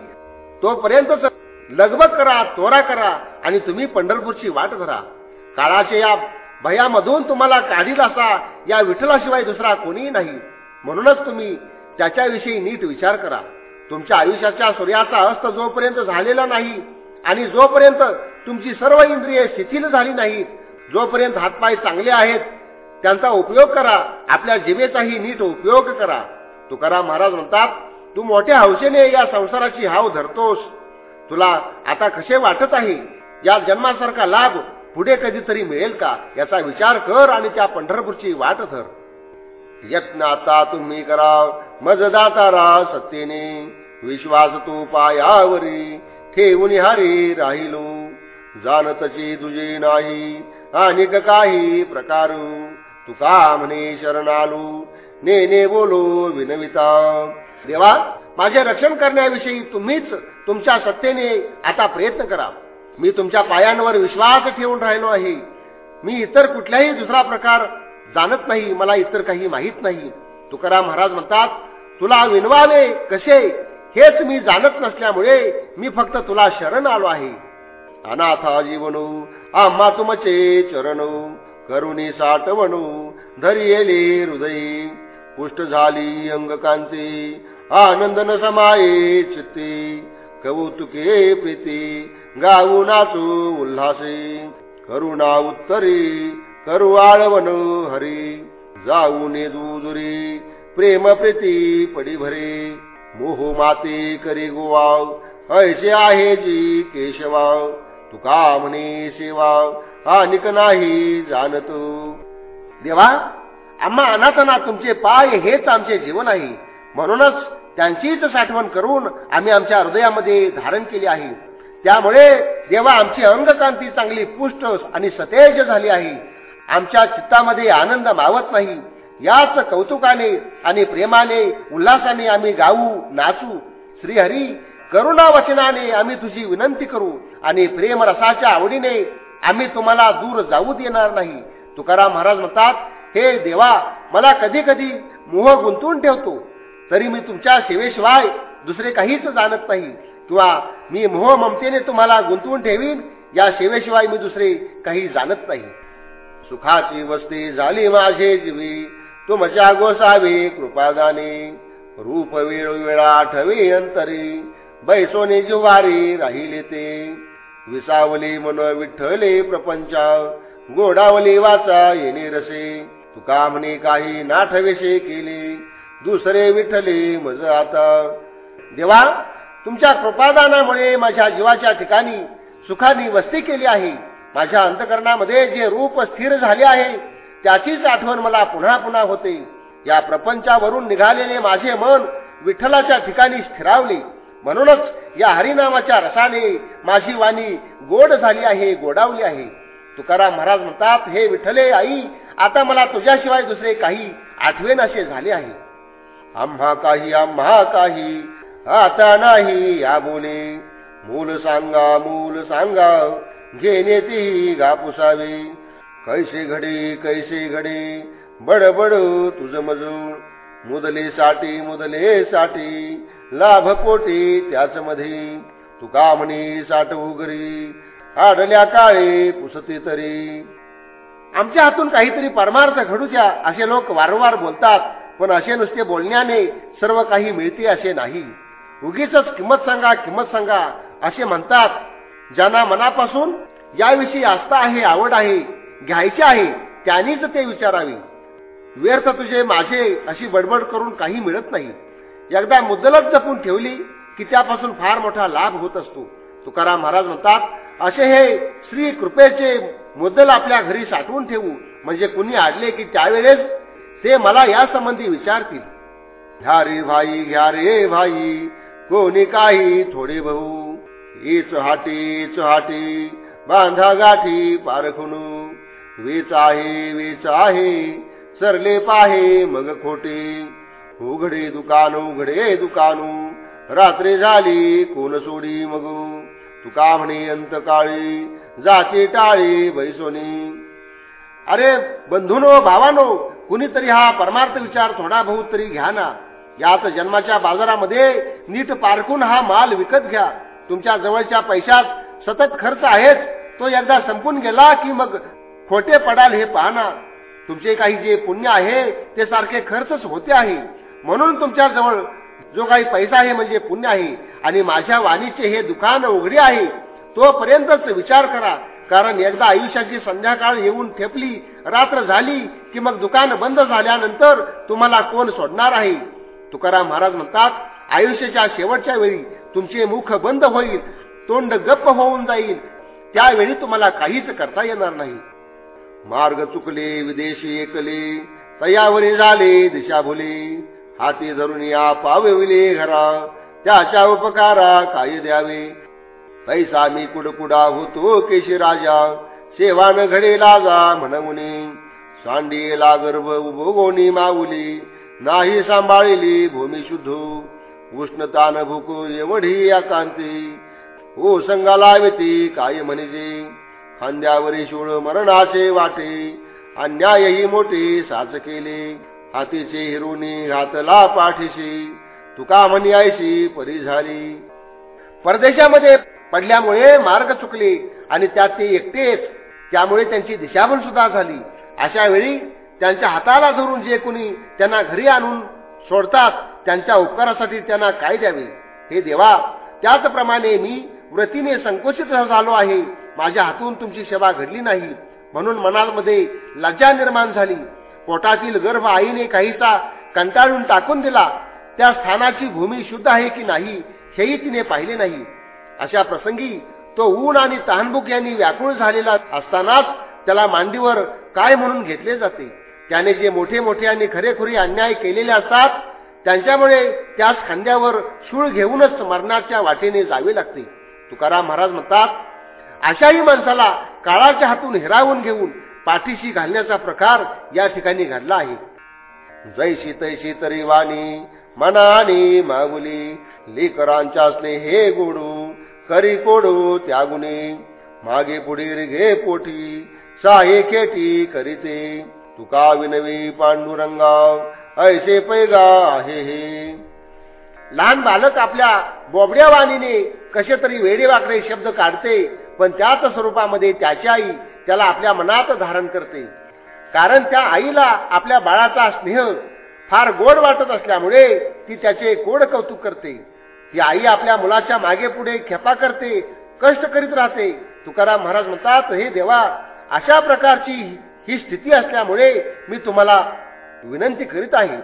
तोपर्यंतच लगबग करा तोरा करा आणि तुम्ही पंढरपूरची वाट धरा. काळाच्या या भयामधून तुम्हाला काढील असा या विठ्ठलाशिवाय दुसरा कोणीही नाही. म्हणूनच तुम्ही त्याच्याविषयी नीट विचार करा. तुमच्या आयुष्याच्या सूर्याचा अस्त जोपर्यंत झालेला नाही आणि जोपर्यंत तुमची सर्व इंद्रिये शिथिल झाली नाहीत जोपर्यंत हातपाय चांगले आहेत त्यांचा उपयोग करा. आपल्या जीवेचाही नीट उपयोग करा. तुकाराम महाराज म्हणतात तू मोठ्या हौसेने या संसाराची हाव धरतोस. तुला आता कसे वाटत आहे? या जन्मासारखा लाभ पुढे कधीतरी मिळेल का? याचा विचार कर आणि त्या पंढरपूरची वाट धर. यत्नाचा आता तुम्ही मजदाता रा सत्तेने. विश्वास तू पायावरी ठेवून हारी राहिलो. जाणतची तुझे नाही आणि काही प्रकारू. तुका म्हणे शरणालू. नेने बोलो विनविता. देवा माझे रक्षण करण्याविषयी तुम्हीच तुमच्या सत्तेने आता प्रयत्न करा. मी तुमच्या पायांवर विश्वास ठेवून राहिलो आहे. मी इतर कुठल्याही दुसरा प्रकार जाणत नाही मला इतर काही माहीत नाही. तुकाराम महाराज म्हणतात तुला विनवावे कसे? हेच मी जाणत नसल्यामुळे मी फक्त तुला शरण आलो आहे. अनाथा जीवनो आम्हा तुमचे चरण. करुणी साठवणू धरी हृदयी. पुष्ट झाली अंगकांती आनंदन समाये चित्ते. कौतुके प्रीती गाऊ नाचू उल्हासे. करुणा उत्तरी करू आळवण हरी. जाऊ दुरी प्रेम प्रीती पडी भरे मोह माते करी गोवाव ऐसे आहे जी केशवाव. तुका म्हणे सेवा अनिक नाही जाणतो. देवा आम्हा अनाथना तुमचे पाय हेच आमचे जीवन आहे. म्हणूनच त्यांचीच साठवण करून आम्ही आमच्या हृदयामध्ये धारण केली आहे. त्यामुळे देवा आमची अंगकांती चांगली पुष्ट आणि सतेज झाली आहे. आमच्या चित्तामध्ये आनंद मावत नाही. याच कौतुकाने आणि प्रेमाने उल्हासाने आम्ही गाऊ नाचू. श्रीहरी करुणा वचनाने आम्ही तुझी विनंती करू आणि प्रेम रसाच्या आवडीने आम्ही तुम्हाला दूर जाऊ देणार नाही. तुकाराम महाराज म्हणतात हे देवा मला कधी कधी मोह गुंतवून ठेवतो. तरी मी तुमच्या सेवेशिवाय दुसरे काहीच जाणत नाही. किंवा मी मोह ममतेने तुम्हाला गुंतवून ठेवीन या सेवेशिवाय मी दुसरे काही जाणत नाही. सुखाची वस्ती झाली माझे जीवी. तुमच्या गोसावी कृपादाने रूप वेळोवेळा ठवी अंतरी. बैसोने जिवारी राहिले ते. विसावली मन विठ्ठले प्रपंचा. गोडावली वाचा येणे रसे तुका म्हणे काही नाठवेशे केले. दुसरे विठ्ठले मज आता. देवा तुमच्या कृपादानामुळे माझ्या जीवाच्या ठिकाणी सुखानी वस्ती केली आहे. माझ्या अंतकरणामध्ये जे रूप स्थिर झाले आहे त्याचीच आठवण मला पुन्हा पुन्हा होते. या प्रपंचावरून निघालेले माझे मन विठ्ठलाच्या ठिकाणी स्थिरावले. म्हणूनच या हरिनामाच्या रसाने माझी वाणी गोड झाली आहे गोडावली आहे. तुकाराम महाराज म्हणतात हे विठ्ठले आई आता मला तुझ्याशिवाय दुसरे काही आठवेन असे झाले आहे. आम्हा काही आम्हा काही आता नाही या बोले मूल सांगा मूल सांगा घेणे ती गापुसावे. कैसे घडे कैसे घडे बडबड तुझ मजूर मुदले साठी मुदले साठी लाभ पोटी त्याच मध्ये तुका म्हणी साठ उगरी आडल्या काळे पुसते तरी. आमच्या हातून काहीतरी परमार्थ घडू द्या असे लोक वारंवार बोलतात पण असे नुसते बोलण्याने सर्व काही मिळते असे नाही. उगीच किंमत सांगा किंमत सांगा असे म्हणतात. ज्यांना मनापासून याविषयी आस्था आहे आवड आहे घ्यायचे आहे त्यांनीच ते विचारावे. व्यर्थ तुझे माझे अशी बडबड करून काही मिळत नाही. एकदा मुद्दलच जपून ठेवली की त्यापासून फार मोठा लाभ होत असतो. तुकाराम महाराज म्हणतात असे हे श्री कृपेचे मुद्दल आपल्या घरी साठवून ठेवू. म्हणजे कुणी आडले की त्यावेळेस ते मला या संबंधी विचारतील. घ्या रे भाई घ्या रे भाई कोणी काही थोडे भाऊ हीच हाटी चहाटी बांधा गाठी पारखुन वेच आहे वेच आहे सरले पाहे मग खोटे. उघडे दुकान उघडे दुकानू. रात्री झाली कोण सोडी मग? तुका म्हणे अंत काळी जाती टाळी बैसोनी अरे बंधुनो भावानो कुणीतरी हा परमार्थ विचार थोडा बहुत तरी घ्या ना. यात जन्माच्या बाजारामध्ये नीट पारखून हा माल विकत घ्या. तुमच्या जवळच्या पैशात सतत खर्च आहेच. तो एकदा संपून गेला की मग खोटे पडाल हे पाहना तुमचे काही जे पुण्य आहे ते सारखे खर्चच होते आहे. म्हणून तुमच्याजवळ जो काही पैसा आहे म्हणजे पुण्य आहे आणि माझ्या वाणीचे हे दुकान उघडे आहे तोपर्यंतच विचार करा. कारण एकदा आयुष्याची संध्याकाळ येऊन ठेपली रात्र झाली की मग दुकान बंद झाल्यानंतर तुम्हाला कोण सोडणार आहे? तुकाराम महाराज म्हणतात आयुष्याच्या शेवटच्या वेळी तुमचे मुख बंद होईल तोंड गप्प होऊन जाईल. त्यावेळी तुम्हाला काहीच करता येणार नाही. मार्ग चुकले विदेशी एकले तयावरी झाले दिशा भुले. हाती धरून या पावविले घरा त्याच्या उपकारा काय द्यावे. पैसा मी कुडकुडा होतो केशी राजा सेवान घडे लाजा म्हणवणे सांडी गर्भ उभोगोनी माऊली नाही सांभाळली भूमी शुद्ध. उष्णतान भूक एवढी आकांती हो संगाला विती काय म्हणजे. खांद्यावरी शूळ मरणाचे वाटे अन्यायही मोठे साच केले. हातीचे हिरुनी घातला पाठीशी. तुका म्हणी आयशी परी झाली. परदेशामध्ये पडल्यामुळे मार्ग चुकले आणि त्यात ते एकटेच. त्यामुळे त्यांची दिशाभूल सुद्धा झाली. अशा वेळी त्यांच्या हाताला धरून जे कोणी त्यांना घरी आणून सोडतात त्यांच्या उपकारासाठी त्यांना काय द्यावे? हे देवा त्याचप्रमाणे मी व्रतीने संकोचित झालो आहे. माझ्या हातून तुमची सेवा घडली नाही. म्हणून मनामध्ये लज्जा निर्माण झाली. पोटातील गर्भ आईने काहीसा कंटाळून टाकून दिला त्या स्थानाची भूमी शुद्ध आहे की नाही हेही तिने पाहिले नाही. अशा प्रसंगी तो ऊन आणि तहानबुक यांनी व्याकुळ झालेला असतानाच त्याला मांडीवर काय म्हणून घेतले जाते? त्याने जे मोठे मोठे आणि खरेखुरी अन्याय केलेले असतात त्यांच्यामुळे त्याच खांद्यावर शूळ घेऊनच मरणाच्या वाटेने जावे लागते. तुकाराम महाराज म्हणतात अशाही माणसाला काळाच्या हातून हिरावून घेऊन पाठीशी घालण्याचा प्रकार या ठिकाणी घडला आहे. जैशी तैशी तरी वाणी मनानी मागुली लेकरांच्या स्नेहे गोडू करी कोडू त्यागुने. मागे पुढील घे पोटी साहे केटी करीते. तुका विनवी पांडुरंगा ऐसे पैगा आहे हे. लहान बालक आपल्या बोबड्या वाणीने कसे तरी वेडे वाकडे शब्द काढते पण त्याच स्वरूपामध्ये त्याची आई त्याला आपल्या मनात धारण करते. कारण त्या आईला आपल्या बाळाचा स्नेह फार गोड वाटत असल्यामुळे ती त्याचे गोड कौतुक करते. ती आई आपल्या मुलाच्या मागे पुढे खेपा करते कष्ट करीत राहते. तुकाराम महाराज म्हणतात हे देवा अशा प्रकारची ही स्थिती असल्यामुळे मी तुम्हाला विनंती करीत आहे.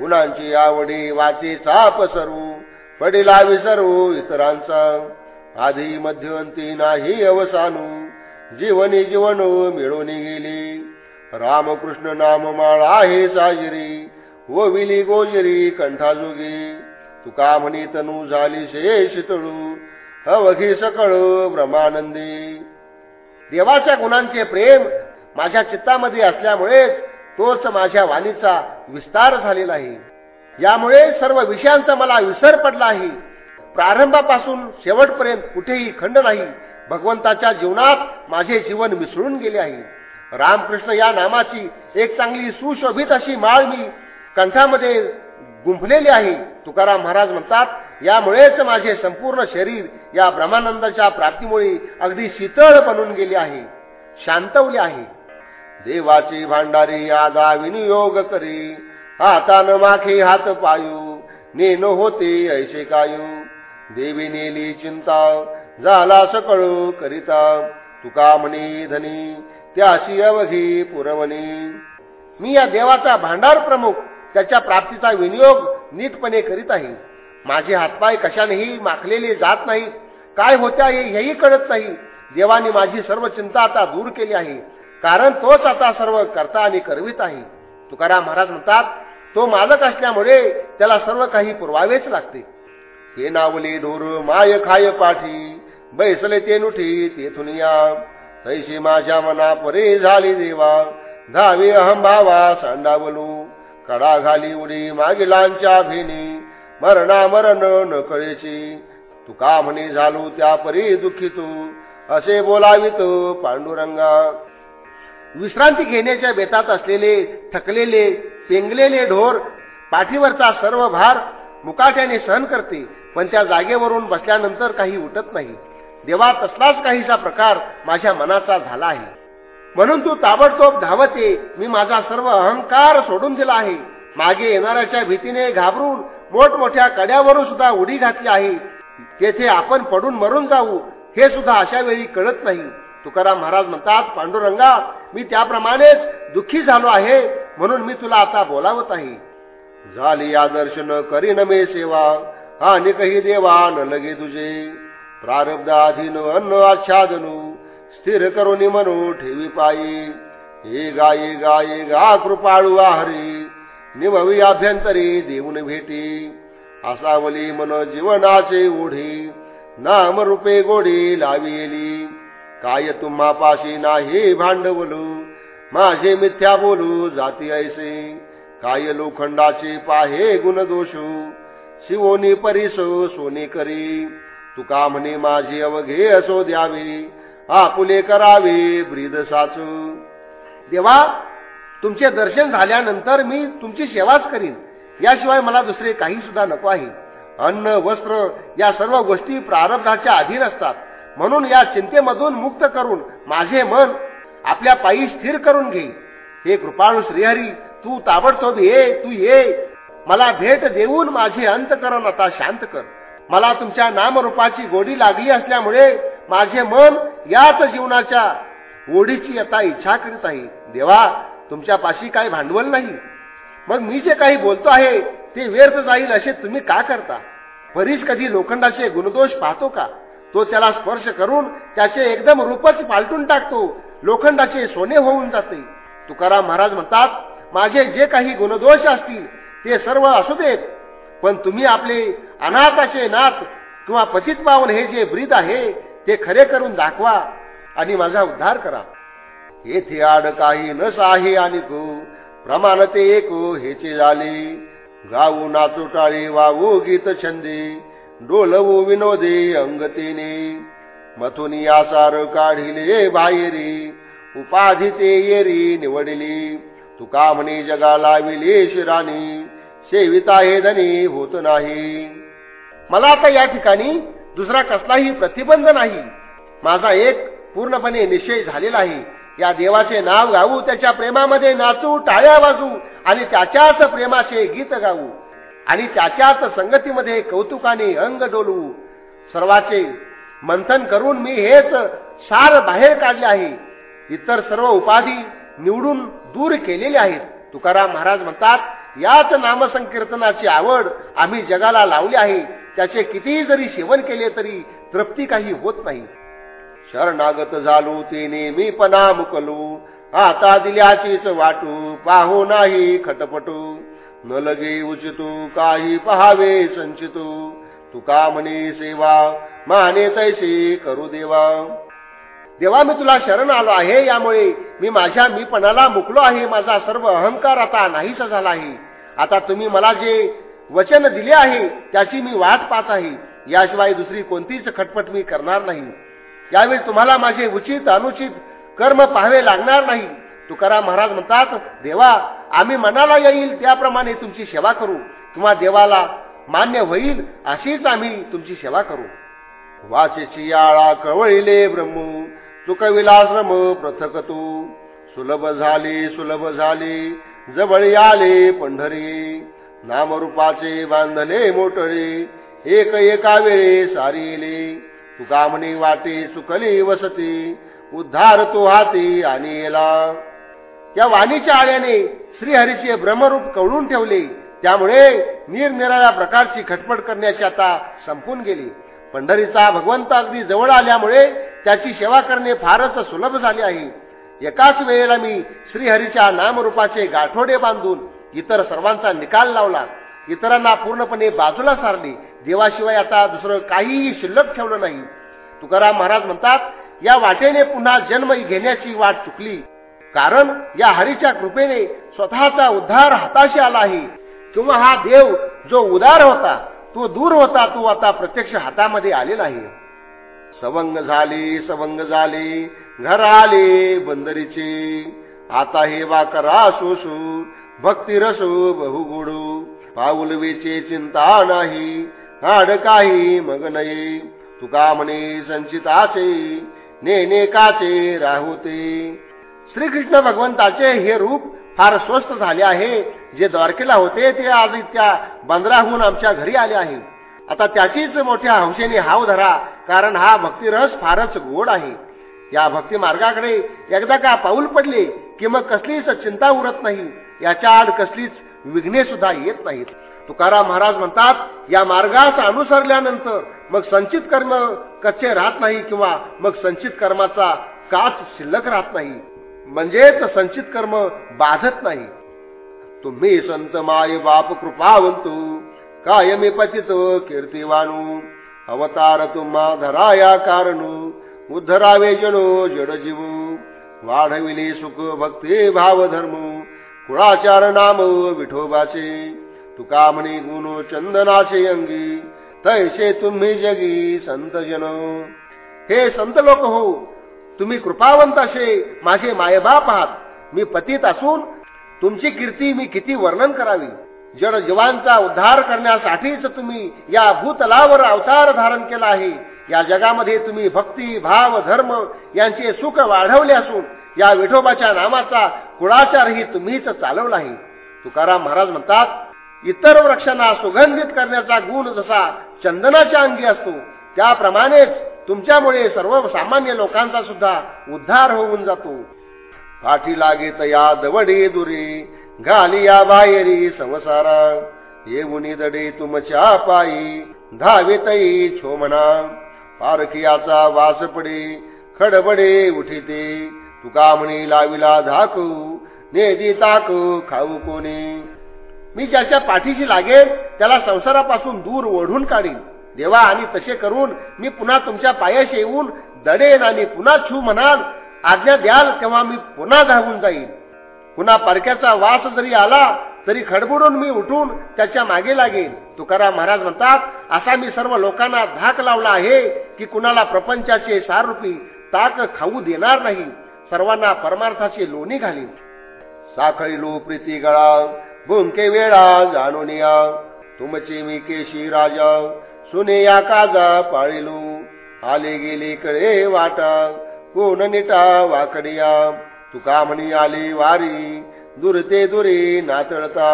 गुणांची आवडी वाचे चाप सरू पडिला विसरू इतरांचा. आधी मध्यंती नाही अवसानू. जीवनी जीवन मिळून गेली. रामकृष्ण नाम माळ आहे व विली गोजरी कंठाजोगी. तुका म्हणी तनू झाली शेतळू अवघी सकळ ब्रह्मानंदी. देवाच्या गुणांचे प्रेम माझ्या चित्तामध्ये असल्यामुळे तोच माझ्या वाणीचा विस्तार झालेला आहे. यामुळे सर्व विषयांचा मला विसर पडला आहे. प्रारंभापासून शेवटपर्यंत कुठेही खंड नाही. भगवंताच्या जीवनात माझे जीवन मिसळून गेले आहे. रामकृष्ण या नामाची एक चांगली सुशोभित अशी माळ मी कंठामध्ये गुंफलेली आहे. तुकाराम महाराज म्हणतात यामुळेच माझे संपूर्ण शरीर या ब्रह्मानंदाच्या प्राप्तीमुळे अगदी शीतळ बनून गेले आहे शांतवले आहे. देवाची भांडारी आदा विनियोग करी हातान माखे हात पायू नेन होते ऐसे कायू देवी नेली चिंता झाला सकळ करिता. तुका म्हणी धनी त्याशी अवघी पुरवणी. मी या देवाचा भांडार प्रमुख त्याच्या प्राप्तीचा विनियोग नीटपणे करीत आहे. माझे हातपाय कशानेही माखलेले जात नाही. काय होत्या हेही कळत नाही. देवाने माझी सर्व चिंता आता दूर केली आहे. कारण तोच आता सर्व करता आणि करवित आहे. तुकाराम महाराज म्हणतात तो मालक असल्यामुळे त्याला सर्व काही पुरवावेच लागते. हे नावले ढोर माय खाय पाठी. बैसले ते नुठी तेथून या. तैशी माझ्या मना परे झाली देवा. धावी अहम भावा सांडावलू. कडा घाली उडी मागिलांच्या भिनी. मरणा मरण न कळेची. तुका म्हणे झालू त्या परी दुःखितू? असे बोलावित पांडुरंगा. विश्रांती घेण्याच्या बेतात असलेले थकलेले पेंगलेले ढोर पाठीवरचा सर्व भार मुकाट्याने सहन करते पण त्या जागेवरून बसल्यानंतर काही उठत नाही. देवा तसलाच काहीसा प्रकार माझ्या मनाचा झाला आहे. म्हणून तू ताबडतोब धावते. मी माझा सर्व अहंकार सोडून दिला आहे. मागे येणाऱ्याच्या भीतीने घाबरून मोठमोठ्या कड्यावरून सुद्धा उडी घातली आहे. तेथे आपण पडून मरून जाऊ हे सुद्धा अशा वेळी कळत नाही. तुकाराम महाराज म्हणतात पांडुरंगा मी त्याप्रमाणेच दुःखी झालो आहे म्हणून मी तुला आता बोलावत आहे. झाली या दर्शन करीन मे सेवा. आणि काही देवा न लगे तुझे. प्रारब्धाधीन अन्न आच्छादनू स्थिर करून म्हणू ठेवी पायी. हे गाये गाये गा कृपाळू आहरी. निभवी अभ्यंतरी देऊन भेटी. असावली मन जीवनाचे ओढी. नाम रूपे गोडी लाविली. काय तुम्हा पाशी नाही भांडवलू? माझे मिथ्या बोलू जाती ऐसे. काय लोखंडाचे पाहे गुण दोषू शिवोनी परिसो सोने करी. तुका म्हणे माझी अवघे असो द्यावे. आपुले करावे ब्रीद साचू. देवा तुमचे दर्शन झाल्यानंतर मी तुमची सेवाच करीन. याशिवाय मला दुसरे काही सुद्धा नको आहे. अन्न वस्त्र या सर्व गोष्टी प्रारब्धाच्या अधीन असतात. म्हणून या चिंतेमधून मुक्त करून माझे मन आपल्या पायी स्थिर करून घे. हे कृपाळू श्रीहरी तू ताबडतोब ये तू ये. मला भेट देऊन माझे अंतकरण आता शांत कर. मला तुमच्या नामरूपाची गोडी लागली असल्यामुळे माझे मन याच जीवनाच्या ओढीची आता इच्छा करीत आहे. देवा तुमच्या पाशी काही भांडवल नाही. मग मी जे काही बोलतो आहे ते व्यर्थ जाईल असे तुम्ही का करता? परीस कधी लोखंडाचे गुणदोष पाहतो का? तो त्याला स्पर्श करून त्याचे एकदम रूपच पालटून टाकतो. लोखंडाचे सोने होऊन जाते. तुकाराम महाराज म्हणतात माझे जे काही गुणदोष असतील ते सर्व असू देत. पण तुम्ही आपले अनाथाचे नाथ किंवा पतित पावन हे जे ब्रीद आहे ते खरे करून दाखवा आणि माझा उद्धार करा. येथे आड काही नस आहे आणि प्रमाण ते एक हेचे झाले गाऊ नाचू टाळी वावू गीत छंदे डोलवू विनोदे अंगतेने. मथुन आसार काढिले बाहेरी उपाधी ते येरी निवडली. तुका म्हणे जगा लाविले शिराणी सेविता हे धनी होत नाही. मला आता या ठिकाणी दुसरा कसलाही प्रतिबंध नाही. माझा एक पूर्णपणे निश्चय झालेला आहे. या देवाचे नाव गाऊ त्याच्या प्रेमामध्ये नाचू टाळ्या वाजू आणि त्याच्याच प्रेमाचे गीत गाऊ आणि त्याच्याच संगतीमध्ये कौतुकाने अंग डोलवू सर्वाचे मंथन करून मी हेच सार बाहेर काढले आहे. इतर सर्व उपाधी निवडून दूर केलेले आहेत. तुकाराम महाराज म्हणतात याच नामसंकीर्तनाची आवड आम्ही जगाला लावली आहे. त्याचे कितीही जरी सेवन केले तरी तृप्ती काही होत नाही. शरणागत झालो ते नेहमी पणा मुकलो आता दिल्याचीच वाटू पाहू नाही खटपटू. न लगे उचितू काही पहावे संचितू. तुका म्हणे सेवा माने तैसे करू देवा. देवा मी तुला शरण आलो आहे. यामुळे मी माझ्या मीपणाला मुकलो आहे. माझा सर्व अहंकार आता नाहीसा झाला आहे. आता तुम्ही मला जे वचन दिले आहे त्याची मी वाट पाहत आहे. याशिवाय दुसरी कोणतीच खटपट मी करणार नाही. यावेळी तुम्हाला माझे उचित अनुचित कर्म पाहावे लागणार नाही. तुकाराम महाराज म्हणतात देवा आम्ही मनाला येईल त्याप्रमाणे तुमची सेवा करू. किंवा देवाला मान्य होईल अशीच आम्ही तुमची सेवा करू. वाचेची आळा कवळिले ब्रह्मू सुखविलाश्रम पृथक तू सुलभ झाले सुलभ झाले जवळ आले पंढरी। नामरूपाचे बांधले मोटळे एक एका वेळे सारीले। तुका वाटे सुकली वसती उद्धार तो हाती आणि येला या वाणीच्या आळ्याने श्रीहरीचे ब्रह्मरूप कवळून ठेवले त्यामुळे निरनिराळ्या प्रकारची खटपट करण्याची आता संपून गेली. पंढरीचा भगवंत अगदी जवळ आल्यामुळे त्याची सेवा करणे फारच सुलभ झाले आहे. एकाच वेळेला मी श्रीहरीच्या नामरूपाचे गाठोडे बांधून इतर सर्वांचा निकाल लावला. इतरांना पूर्णपणे बाजूला सारली. देवाशिवाय आता दुसरं काहीही शिल्लक ठेवलं नाही. तुकाराम महाराज म्हणतात या वाटेने पुन्हा जन्म घेण्याची वाट चुकली. कारण या हरीच्या कृपेने स्वतःचा उद्धार हाताशी आला आहे. किंवा हा देव जो उदार होता तो दूर होता तो आता प्रत्यक्ष हातामध्ये आलेला आहे. सवंग झाली सवंग झाली घर आले बंदरीचे. आता हे वाकरा सोसू भक्ती रसू बहुगुडू. पाऊलवेचे चिंता नाही हाड काही मग नये. तुका म्हणे संचिताचे नेने काचे राहुते. श्रीकृष्ण भगवंताचे हे रूप फार स्वस्त झाले आहे. जे द्वारकेला होते ते आज बंदराहून आमच्या घरी आले आहे. आता त्याचीच मोठ्या हौशेने हाव धरा कारण हा भक्तिरस फारच गोड आहे. या भक्ती मार्गाकडे एकदा का पाऊल पडले की मग कसलीच चिंता उरत नाही. याच्या आड कसलीच विघ्ने सुद्धा येत नाहीत. तुकाराम महाराज म्हणतात या मार्गास अनुसरल्यानंतर मग संचित कर्म कच्चे राहत नाही किंवा मग संचित कर्माचा काच शिल्लक राहत नाही. म्हणजेच संचित कर्म बाधत नाही. तुम्ही संत माय बाप कृपावंतू. कायमी पतित कीर्तिवानू। अवतार तुम्हा धराया कारणू। उद्धरावे जनो जड जीवू वाढविले सुख भक्ती भाव धर्म कुळाचार नाम विठोबाचे। तुका म्हणे गुण चंदनाचे अंगी। तैसे तुम्ही जगी संत जन हे संत लोक हो तुम्ही कृपावंत असे माझे मायबाप आहात। मी पतीत असून तुमची कीर्ती मी किती वर्णन करावी? जड जीवांचा उद्धार करण्यासाठीच तुम्ही या भूतलावर अवतार धारण केला आहे. या जगामध्ये तुम्ही भक्ती भाव धर्म यांचे सुख वाढवले असून या विठोबाच्या नामाचा कुळाचारही तुम्हीच चालवला आहे. तुकाराम महाराज म्हणतात इतर वृक्षांना सुगंधित करण्याचा गुण जसा चंदनाच्या अंगी असतो त्याप्रमाणेच तुमच्यामुळे सर्वसामान्य लोकांचा सुद्धा उद्धार होऊन जातो. पाठी लागेत या दवडे दुरी घाली या बाहेरी संसारा येऊनी दडे तुमच्या पायी धावे तई छोमना. पारखियाचा वास पडे खडबडे उठिते. तुका म्हणे लाविला धाकू नेदी ताक खाऊ कोणी. मी ज्याच्या पाठीशी लागेल त्याला संसारापासून दूर ओढून काढीन. देवा आणि तसे करून मी पुन्हा तुमच्या पायाशी येऊन दडेन आणि पुन्हा छू म्हणाल. आज्ञा द्याल तेव्हा मी पुन्हा धावून जाईन. पुन्हा परक्याचा वास जरी आला तरी खडबडून मी उठून त्याच्यामागे लागेन. तुकाराम महाराज म्हणतात असा मी सर्व लोकांना धाक लावला आहे की कुणाला प्रपंचाचे सारूपी ताक खाऊ देणार नाही. सर्वांना परमार्थाचे लोणी घालीन. साखळीलो प्रीती गळा भुंके वेळा जाणून या. तुमचे मी केशी राजा सुने या काजा पाळीलो. आले गेले कळे वाटा कोण निटा वाकडिया तुका म्हणी आली वारी दुरते दुरे नातळता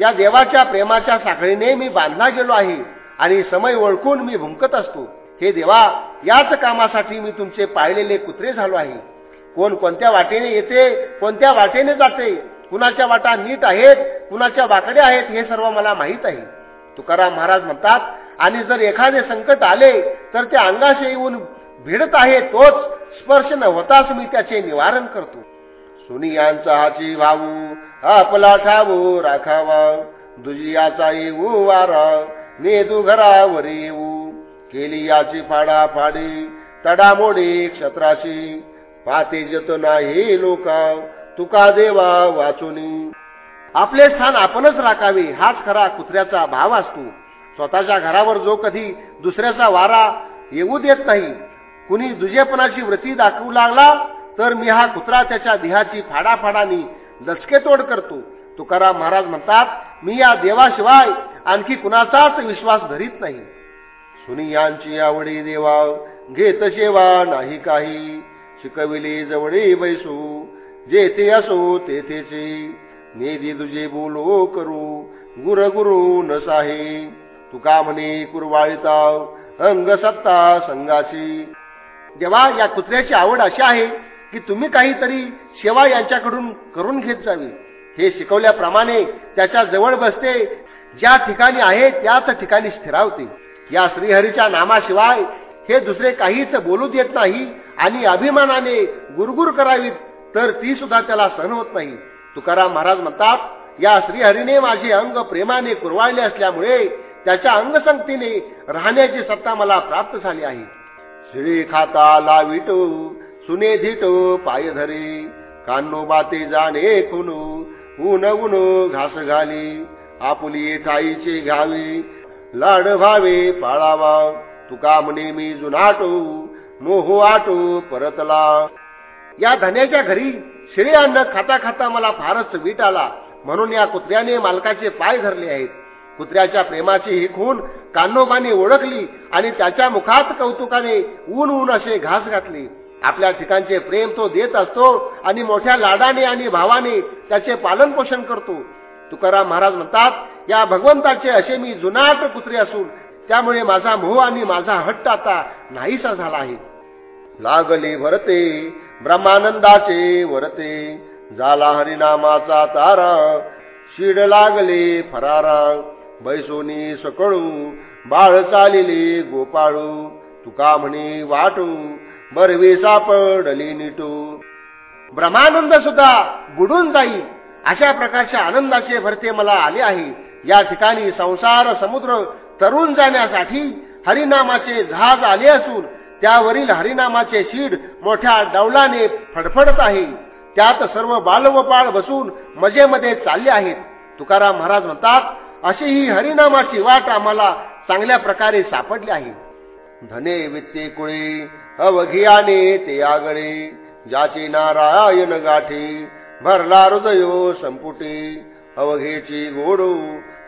या देवाच्या प्रेमाच्या साखळीने मी बांधला गेलो आहे आणि समय ओळखून मी भुंकत असतो. हे देवा याच कामासाठी मी तुमचे पाळलेले कुत्रे झालो आहे. कोण कोणत्या वाटेने येते कोणत्या वाटेने जाते कुणाच्या वाटा नीट आहेत कुणाच्या वाकड्या आहेत हे सर्व मला माहीत आहे. तुकाराम महाराज म्हणतात आणि जर एखादे संकट आले तर ते अंगाशी येऊन भिडत आहे तोच स्पर्श न होताच मी त्याचे निवारण करतो. सुनियांचा हाची भाऊ आपला ठावू राखावा. दुजियाचा येऊ वारा नेदू घरावर येऊ. केली याची फाडा फाडी तडामोडी क्षत्राची पाते जत नाही लोका तुका देवा वाचुनी. आपले स्थान आपणच राखावे हाच खरा कुत्र्याचा भाव असतो. स्वतःच्या घरावर जो कधी दुसऱ्याचा वारा येऊ देत नाही कुणी दुजेपणाची वृत्ती दाखवू लागला तर मी हा कुत्रा त्याच्या देहाची फाडाफाडानी लचकेतोड करतो. तुकाराम महाराज म्हणतात मी या देवाशिवाय आणखी कुणाचाच विश्वास धरीत नाही. सुनियांची आवडी देवा घेत शेवा नाही काही. शिकविले जवळे बैसू जेथे असो तेथेचे. नेदी तुझे बोलो करू गुर गुरु न तुका म्हणे कुरवाळीता अंग सत्ता संघाची जेव्हा या कुत्र्याची आवड अशी आहे की तुम्ही काहीतरी सेवा यांच्याकडून करून घेत जावी. हे शिकवल्याप्रमाणे त्याच्याजवळ बसते ज्या ठिकाणी आहे त्याच ठिकाणी स्थिरावते. या श्रीहरीच्या नामाशिवाय हे दुसरे काहीच बोलू देत नाही आणि अभिमानाने गुरगुर करावी तर ती सुद्धा त्याला सहन होत नाही. तुकाराम महाराज म्हणतात या श्रीहरीने माझे अंग प्रेमाने कुरवाळले असल्यामुळे त्याच्या अंगसंगतीने राहण्याची सत्ता मला प्राप्त झाली आहे. श्री खाता लाविटो सुने धिटो पाय धरे कान्नो ते जाणे खुनू ऊन ऊन घास घाली आपुली ठाईचे घावे लाड भावे पाळावा तुका म्हणे मी जुनाटो मोहो आटो परतला. या धन्याच्या घरी शिळे अन्न खाता खाता मला फारच वीट आला म्हणून या कुत्र्याने मालकाचे पाय धरले आहेत. कुत्र्याच्या प्रेमाची ही खून कान्होबाने ओळखली आणि त्याच्या मुखात कौतुकाने ऊन ऊन असे घास घातले. आपल्या ठिकाणचे प्रेम तो देत असतो आणि मोठ्या लाडाने आणि भावाने त्याचे पालन पोषण करतो. तुकाराम महाराज म्हणतात या भगवंताचे असे मी जुनाट कुत्रे असून त्यामुळे माझा मोह आणि माझा हट्ट आता नाहीसा झाला आहे. लागले भरते ब्रह्मानंदाचे वरते झाला हरिनामाचा तारा शिड लागले फरारा. बैसोनी सकळू बाळ चालिले गोपाळू तुका म्हणे वाटू बरवे सापडली निटू. ब्रह्मानंद सुद्धा बुडून जाईल अशा प्रकारच्या आनंदाचे भरते मला आले आहे. या ठिकाणी संसार समुद्र तरुण जाण्यासाठी हरिनामाचे जहाज आले असून त्यावरील हरिनामाचे शीड मोठ्या डौलाने फडफडत आहे. त्यात सर्व बालवपाळ बसून मजेमध्ये चालले आहेत. तुकाराम महाराज म्हणतात अशी ही हरिनामाची वाट आम्हाला चांगल्या प्रकारे सापडली आहे. धने वित्ते कुळे अवघियाने ते आगळे ज्याचे नारायण गाठी भरला हृदयो संपुटी अवघेची गोडू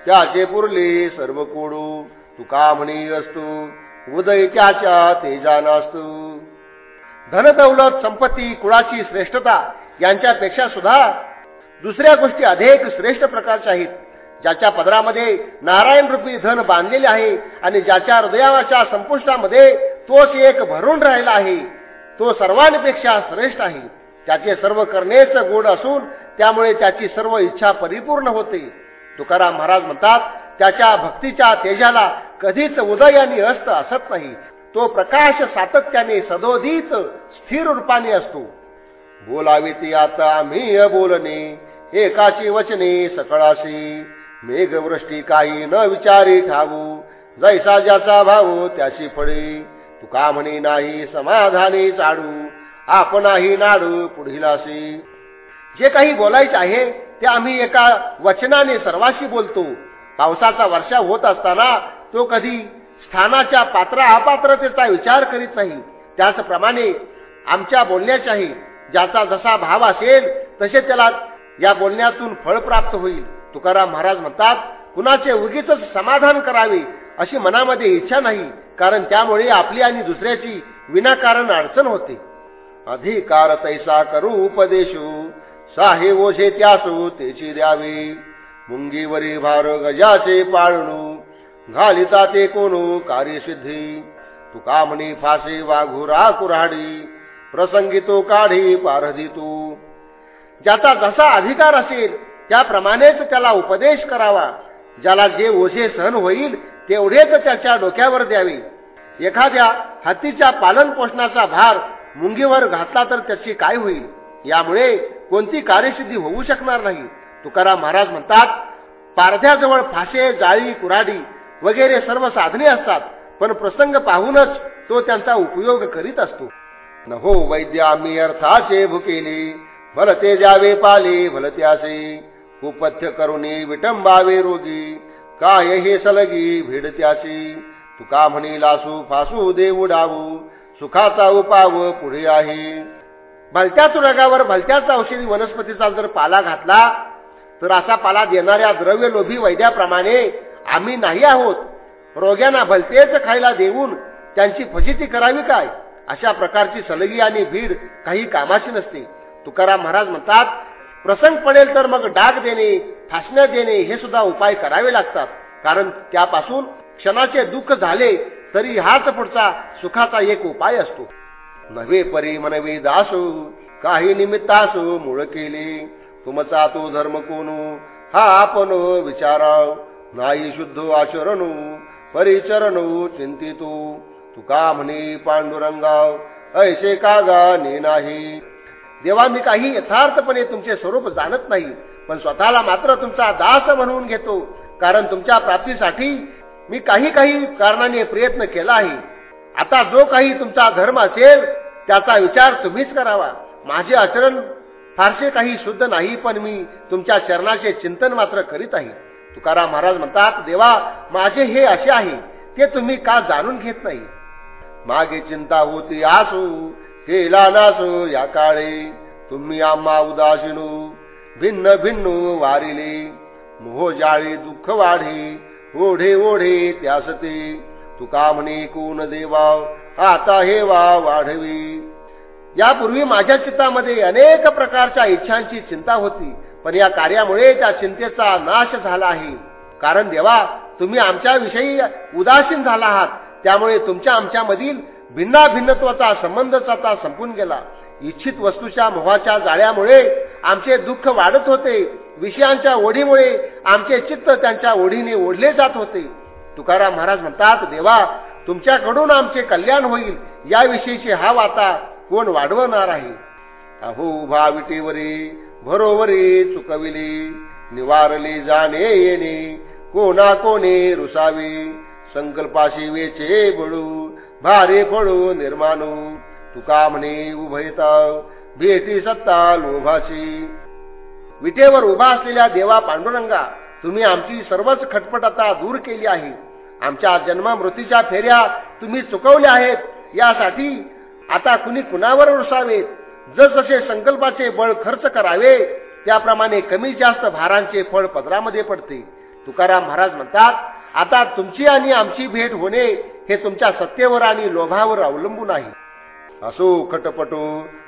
त्याचे पुरले सर्व कोडू तुका म्हणी असतो उदय त्याच्या तेजान असतो धनदौलत संपत्ती कुळाची श्रेष्ठता यांच्यापेक्षा सुद्धा दुसऱ्या गोष्टी अधिक श्रेष्ठ प्रकारच्या आहेत. ज्याच्या पदरामध्ये नारायण रूपी धन बांधलेले आहे आणि ज्याच्या हृदयाच्या संपुष्टामध्ये तोच एक भरून राहिला आहे तो सर्वांपेक्षा श्रेष्ठ आहे. त्याचे सर्व करणेच गोड असून त्यामुळे त्याची सर्व इच्छा परिपूर्ण होते. तुकाराम महाराज म्हणतात त्याच्या भक्तीच्या तेजाला कधीच उदय आणि अस्त असत नाही. तो प्रकाश सातत्याने सदोदित स्थिर रूपाने असतो. बोलावी ती आता आम्ही बोलणे एकाची वचने सकळाशी. मेघवृष्टी काही न विचारी ठाऊ जैसा ज्याचा भाऊ त्याची फळे. तुका म्हणे नाही समाधानी चाडू. आपणही नाडू पुढील जे काही बोलायचे आहे ते आम्ही एका वचनाने सर्वाशी बोलतो. पावसाचा वर्षा होत असताना तो कधी स्थानाच्या पात्र अपात्रतेचा विचार करीत नाही. त्याचप्रमाणे आमच्या बोलण्याच्याही ज्याचा जसा भाव असेल तसे त्याला या बोलण्यातून फळ प्राप्त होईल. तुकाराम महाराज म्हणतात कुणाचे उगीच समाधान करावे अशी मनामध्ये इच्छा नाही कारण त्यामुळे आपली आणि दुसऱ्याची विनाकारण अडचण होते. अधिकार तैसा करू उपदेशू साहे ओझे त्यासू त्याची द्यावी. मुंगीवरी भार गजाचे पाळणू घालिता ते कोणू कार्यसिद्धी. तुका म्हणी फासे वाघुरा कुऱ्हाडी प्रसंगी तो काढी पारधी तू. ज्याचा जसा अधिकार असेल त्याप्रमाणेच त्याला उपदेश करावा. ज्याला जे ओझे सहन होईल तेवढेच त्याच्या डोक्यावर द्यावे. एखाद्या हत्तीच्या पालन पोषणाचा भार मुंगीवर घातला तर त्याची काय होईल? यामुळे कोणती कार्यसिद्धी होऊ शकणार नाही. तुकाराम महाराज म्हणतात पारध्याजवळ फाशे जाळी कुराडी वगैरे सर्व साधने असतात पण प्रसंग पाहूनच तो त्यांचा उपयोग करीत असतो. न हो वैद्या मी अर्थाचे भुकेले भलते जावे पाले भलत्यासे. कुपथ्य करुणी विटंबावे रोगी काय हे सलगी भिडत्याची तुका म्हणी लासू फासू दे उडावू सुखाचा उपाव पुढे आहे. भलत्याच रगावर भलत्याच औषधी वनस्पतीचा जर पाला घातला तर असा पाला देणाऱ्या द्रव्य लोभी वैद्याप्रमाणे आम्ही नाही आहोत. रोग्यांना भलतेच खायला देऊन त्यांची फजिती करावी काय? अशा प्रकारची सलगी आणि भीड काही कामाची नसते. तुकाराम महाराज म्हणतात प्रसंग पडेल तर मग डाग देणे फासण्या देणे हे सुद्धा उपाय करावे लागतात. कारण त्यापासून क्षणाचे दुःख झाले तरी हाच पुढचा सुखाचा एक उपाय असतो. नव्हे परी मनवी दासू काही निमित्तासू मुळ केले. तुमचा तो धर्म कोणू हा आपण विचाराव. नाही शुद्ध आचरणू परिचरणू चिंतितो. तुका म्हणे पांडुरंगाव ऐसे कागा ने नाही? देवा मी काही यथार्थपणे तुमचे स्वरूप जाणत नाही पण स्वतःला मात्र तुमचा दास म्हणून घेतो. कारण तुमच्या प्राप्तीसाठी मी काही काही कारणाने प्रयत्न केला आहे. आता जो काही तुमचा धर्म असेल त्याचा विचार तुम्हीच करावा. माझे आचरण फारसे काही शुद्ध नाही पण मी तुमच्या चरणाचे चिंतन मात्र करीत आहे. तुकाराम महाराज म्हणतात देवा माझे हे असे आहे ते तुम्ही का जाणून घेत नाही? मागे चिंता होती आसू केला नासू या काळे. तुम्ही आम्हा उदासीनू भिन्न भिन्न वारिले. मोह जाळी दुःख वाढे ओढे ओढे त्यासते. तुका म्हणे कोण देवा आता हे वा वाढवी. यापूर्वी माझ्या चित्तामध्ये अनेक प्रकारच्या इच्छांची चिंता होती पण या कार्यामुळे त्या चिंतेचा नाश झाला आहे. कारण देवा तुम्ही आमच्याविषयी उदासीन झाला आहात त्यामुळे तुमच्या आमच्यामधील भिन्ना भिन्नत्वाचा संबंधच आता संपून गेला. इच्छित वस्तूच्या मोहाच्या जाळ्यामुळे आमचे दुःख वाढत होते. विषयांच्या ओढीमुळे आमचे चित्त त्यांच्या ओढीने ओढले जात होते. तुकाराम महाराज म्हणतात देवा तुमच्याकडून आमचे कल्याण होईल. याविषयीचे हा वाता कोण वाढवणार आहे? अहो उभा विटेवरी भरोवरी चुकविली. निवारली जाणे येणे. कोणा कोणे रुसावी. संकल्पाशी वेचे बळू. भारे फळू निर्माणू. तुका म्हणे उभयता भेटी सत्ता लोभाशी विटेवर उभा असलेल्या देवा पांडुरंगा तुम्ही आमची सर्वच खटपट आता दूर केली आहे. आमच्या जन्म मृत्यूच्या फेऱ्या तुम्ही चुकवल्या आहेत. यासाठी आता कुणी कुणावर उरसावेत जसजसे संकल्पाचे बळ खर्च करावे त्याप्रमाणे कमी जास्त भारांचे फळ पदरामध्ये पडते. तुकाराम महाराज म्हणतात आता तुमची आणि आमची भेट होणे हे तुमच्या सत्तेवर आणि लोभावर अवलंबून आहे. असो खटपटू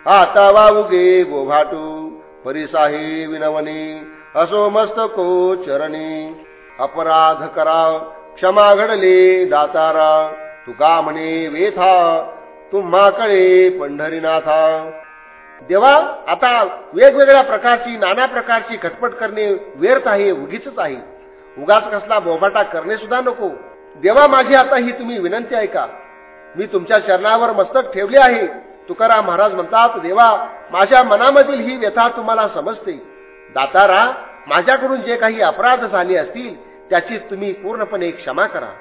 आता वावुगे गोभाटू परिसाही विनवनी असो मस्तको चरणी. अपराध कराव क्षमा घडले दातारा तुका म्हणे वेथा तुम्हा कळे पंढरीनाथा. देवा आता वेगवेगळ्या प्रकारची नाना प्रकारची खटपट करणे व्यर्थ आहे उगीच आहे. उगाच कसला बोभाटा करणे सुद्धा नको. देवा माझी आता ही तुम्ही विनंती ऐका. मी तुमच्या चरणावर मस्तक ठेवले आहे. तुकाराम महाराज म्हणतात देवा माझ्या मनामधील ही व्यथा तुम्हाला समजते. दातारा माझ्याकडून जे काही अपराध झाले असतील त्याची तुम्ही पूर्णपणे क्षमा करा.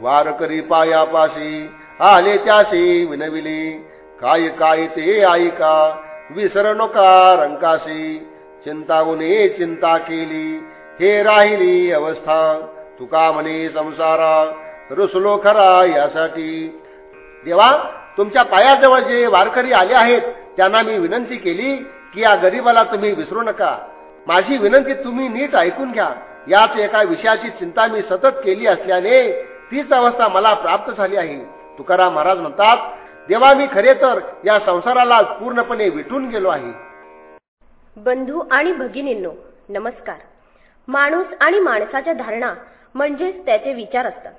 वार करी पायापाशी आले त्याशी विनविले. काय काय ते ऐका. विसर नका रंकाशी. चिंतावने चिंता केली. हे राहिली अवस्था. तुका म्हणे संसारा रुसलो खरा यासाठी. देवा तुमच्या पायाजवळ जे वारकरी आले आहेत त्यांना मी विनंती केली की या गरीबाला तुम्ही विसरू नका. माझी विनंती तुम्ही नीट ऐकून घ्या. याच एका विषयाची चिंता मी सतत केली असल्याने तीच अवस्था मला प्राप्त झाली आहे. तुकाराम महाराज म्हणतात देवा मी खरे तर या संसाराला पूर्णपणे विटून गेलो आहे. बंधू आणि भगिनींनो नमस्कार. माणूस आणि माणसाच्या धारणा म्हणजेच त्याचे विचार असतात.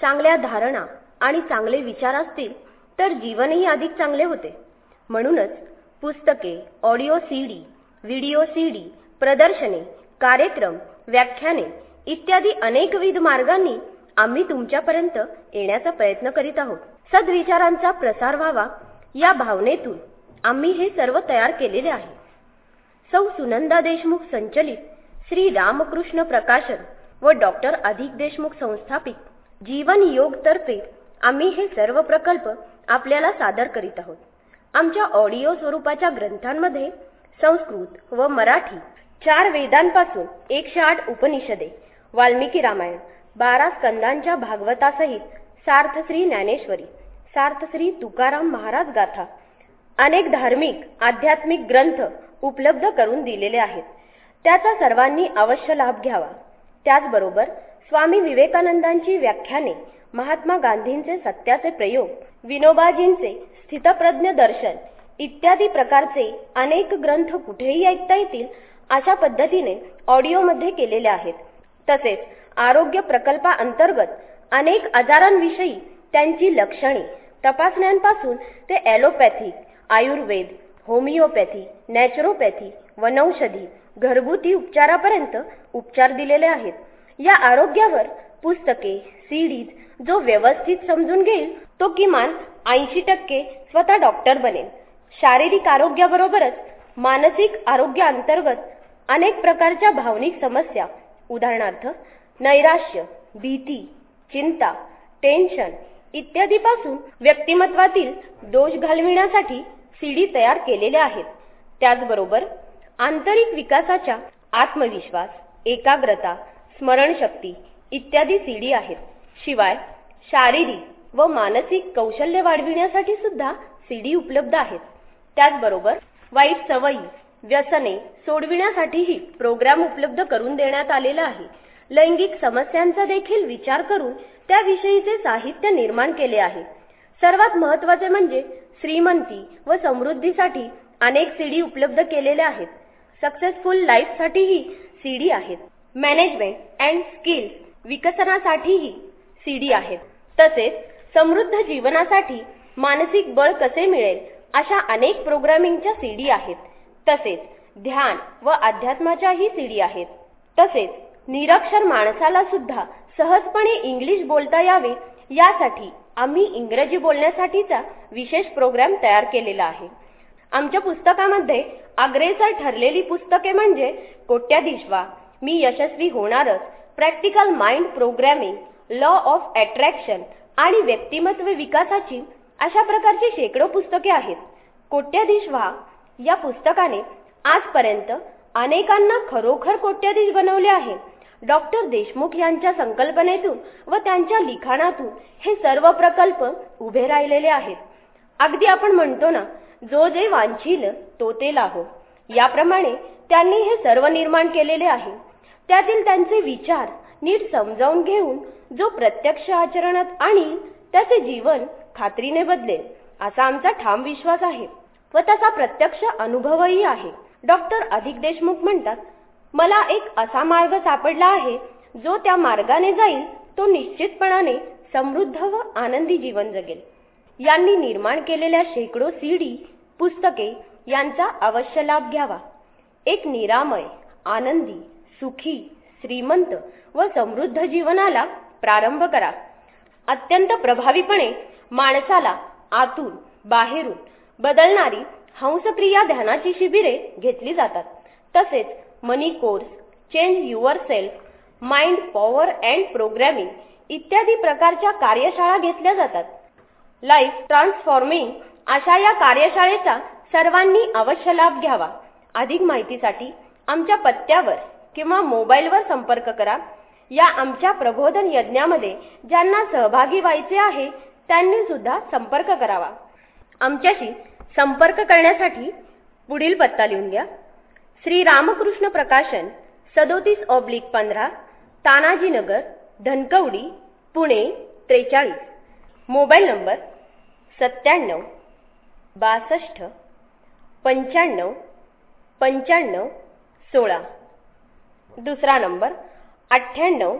चांगल्या धारणा आणि चांगले विचार असतील तर जीवनही अधिक चांगले होते. म्हणूनच पुस्तके ऑडिओ सीडी व्हिडिओ सीडी प्रदर्शने कार्यक्रम व्याख्याने इत्यादी अनेकविध मार्गांनी आम्ही तुमच्यापर्यंत येण्याचा प्रयत्न करीत आहोत. सद्विचारांचा प्रसार व्हावा या भावनेतून आम्ही हे सर्व तयार केलेले आहे. सौ सुनंदा देशमुख संचलित श्री रामकृष्ण प्रकाशन व डॉक्टर अधिक देशमुख संस्थापित जीवन योग तर्फे आम्ही हे सर्व प्रकल्प आपल्याला सादर करीत आहोत. आमच्या ऑडिओ स्वरूपाच्या ग्रंथांमध्ये संस्कृत व मराठी चार वेदांपासून एकशे आठ उपनिषदे वाल्मिकी रामायण बारा स्कंदांच्या भागवतासहित सार्थश्री ज्ञानेश्वरी सार्थश्री तुकाराम महाराज गाथा अनेक धार्मिक आध्यात्मिक ग्रंथ उपलब्ध करून दिलेले आहेत. त्याचा सर्वांनी अवश्य लाभ घ्यावा. त्याचबरोबर स्वामी विवेकानंदांची व्याख्याने महात्मा गांधींचे सत्याचे प्रयोग विनोबाजींचे स्थितप्रज्ञ दर्शन इत्यादी प्रकारचे अनेक ग्रंथ कुठेही ऐकता येतील अशा पद्धतीने ऑडिओमध्ये केलेले आहेत. तसेच आरोग्य प्रकल्पाअंतर्गत अनेक आजारांविषयी त्यांची लक्षणे तपासण्यांपासून ते ॲलोपॅथी आयुर्वेद होमिओपॅथी नॅचरोपॅथी वनौषधी घरगुती उपचारापर्यंत उपचार दिलेले आहेत. या आरोग्यावर पुस्तके सीडीज जो व्यवस्थित समजून घेईल तो किमान ऐंशी टक्के स्वतः डॉक्टर बनेल. शारीरिक आरोग्याबरोबरच मानसिक आरोग्याअंतर्गत अनेक प्रकारच्या भावनिक समस्या उदाहरणार्थ नैराश्य भीती चिंता टेन्शन इत्यादीपासून व्यक्तिमत्वातील दोष घालविण्यासाठी सीडी तयार केलेल्या आहेत. त्याचबरोबर आंतरिक विकासाच्या आत्मविश्वास एकाग्रता स्मरणशक्ती इत्यादी सीडी आहेत. शिवाय शारीरिक व मानसिक कौशल्य वाढविण्यासाठी सुद्धा सीडी उपलब्ध आहेत. त्याचबरोबर वाईट सवयी व्यसने सोडविण्यासाठीही प्रोग्राम उपलब्ध करून देण्यात आलेला आहे. लैंगिक समस्यांचा देखील विचार करून त्याविषयीचे साहित्य निर्माण केले आहे. सर्वात महत्त्वाचे म्हणजे श्रीमंती व समृद्धीसाठी अनेक सीडी उपलब्ध केलेल्या आहेत. सक्सेसफुल लाईफसाठीही सीडी आहेत. मॅनेजमेंट अँड स्किल्स विकसनासाठीही सीडी आहेत. तसेच समृद्ध जीवनासाठी मानसिक बळ कसे मिळेल अशा अनेक प्रोग्रामिंगच्या सीडी आहेत. तसेच ध्यान व अध्यात्माच्याही सीडी आहेत. तसेच निरक्षर माणसाला सुद्धा सहजपणे इंग्लिश बोलता यावे यासाठी आम्ही इंग्रजी बोलण्यासाठीचा विशेष प्रोग्राम तयार केलेला आहे. आमच्या पुस्तकामध्ये अग्रेसर ठरलेली पुस्तके म्हणजे कोट्याधीश व्हा मी यशस्वी होणारच. Practical mind programming law of attraction आणि व्यक्तिमत्व विकासाची अशा प्रकारची शेकडो पुस्तके आहेत. कोट्याधीश व्हा या पुस्तकाने आजपर्यंत अनेकांना खरोखर कोट्याधीश बनवले आहे. डॉक्टर देशमुख यांच्या संकल्पनेतून व त्यांच्या लिखाणातून हे सर्व प्रकल्प उभे राहिलेले आहेत. अगदी आपण म्हणतो ना जो जे वांछील तो ते लाहो. याप्रमाणे त्यांनी हे सर्व निर्माण केलेले आहे. त्यातील त्यांचे विचार नीट समजावून घेऊन जो प्रत्यक्ष आचरणात आणील त्याचे जीवन खात्रीने बदलेल असा आमचा ठाम विश्वास आहे व तसा प्रत्यक्ष अनुभवही आहे. डॉक्टर अधिक देशमुख म्हणतात मला एक असा मार्ग सापडला आहे जो त्या मार्गाने जाईल तो निश्चितपणाने समृद्ध व आनंदी जीवन जगेल. यांनी निर्माण केलेल्या शेकडो सीडी पुस्तके यांचा अवश्य लाभ घ्यावा. एक निरामय आनंदी सुखी श्रीमंत व समृद्ध जीवनाला प्रारंभ करा. अत्यंत प्रभावीपणे माणसाला आतून बाहेरून बदलणारी हंसक्रिया ध्यानाची शिबिरे घेतली जातात. तसेच money course change yourself mind power and programming इत्यादी प्रकारच्या कार्यशाळा घेतल्या जातात. लाईफ ट्रान्सफॉर्मिंग अशा या कार्यशाळेचा सर्वांनी अवश्य लाभ घ्यावा. अधिक माहितीसाठी आमच्या पत्त्यावर किंवा मोबाईलवर संपर्क करा. या आमच्या प्रबोधन यज्ञामध्ये ज्यांना सहभागी व्हायचे आहे त्यांनी सुद्धा संपर्क करावा. आमच्याशी संपर्क करण्यासाठी पुढील पत्ता लिहून घ्या. श्री रामकृष्ण प्रकाशन सदोतीस ऑब्लिक पंधरा तानाजीनगर धनकवडी पुणे त्रेचाळीस. मोबाईल नंबर सत्त्याण्णव बासष्ट पंच्याण्णव पंच्याण्णव सोळा. दुसरा नंबर अठ्ठ्याण्णव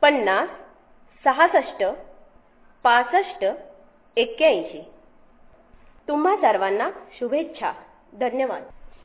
पन्नास सहासष्ट पासष्ट एक्क्याऐंशी. तुम्हा सर्वांना शुभेच्छा. धन्यवाद.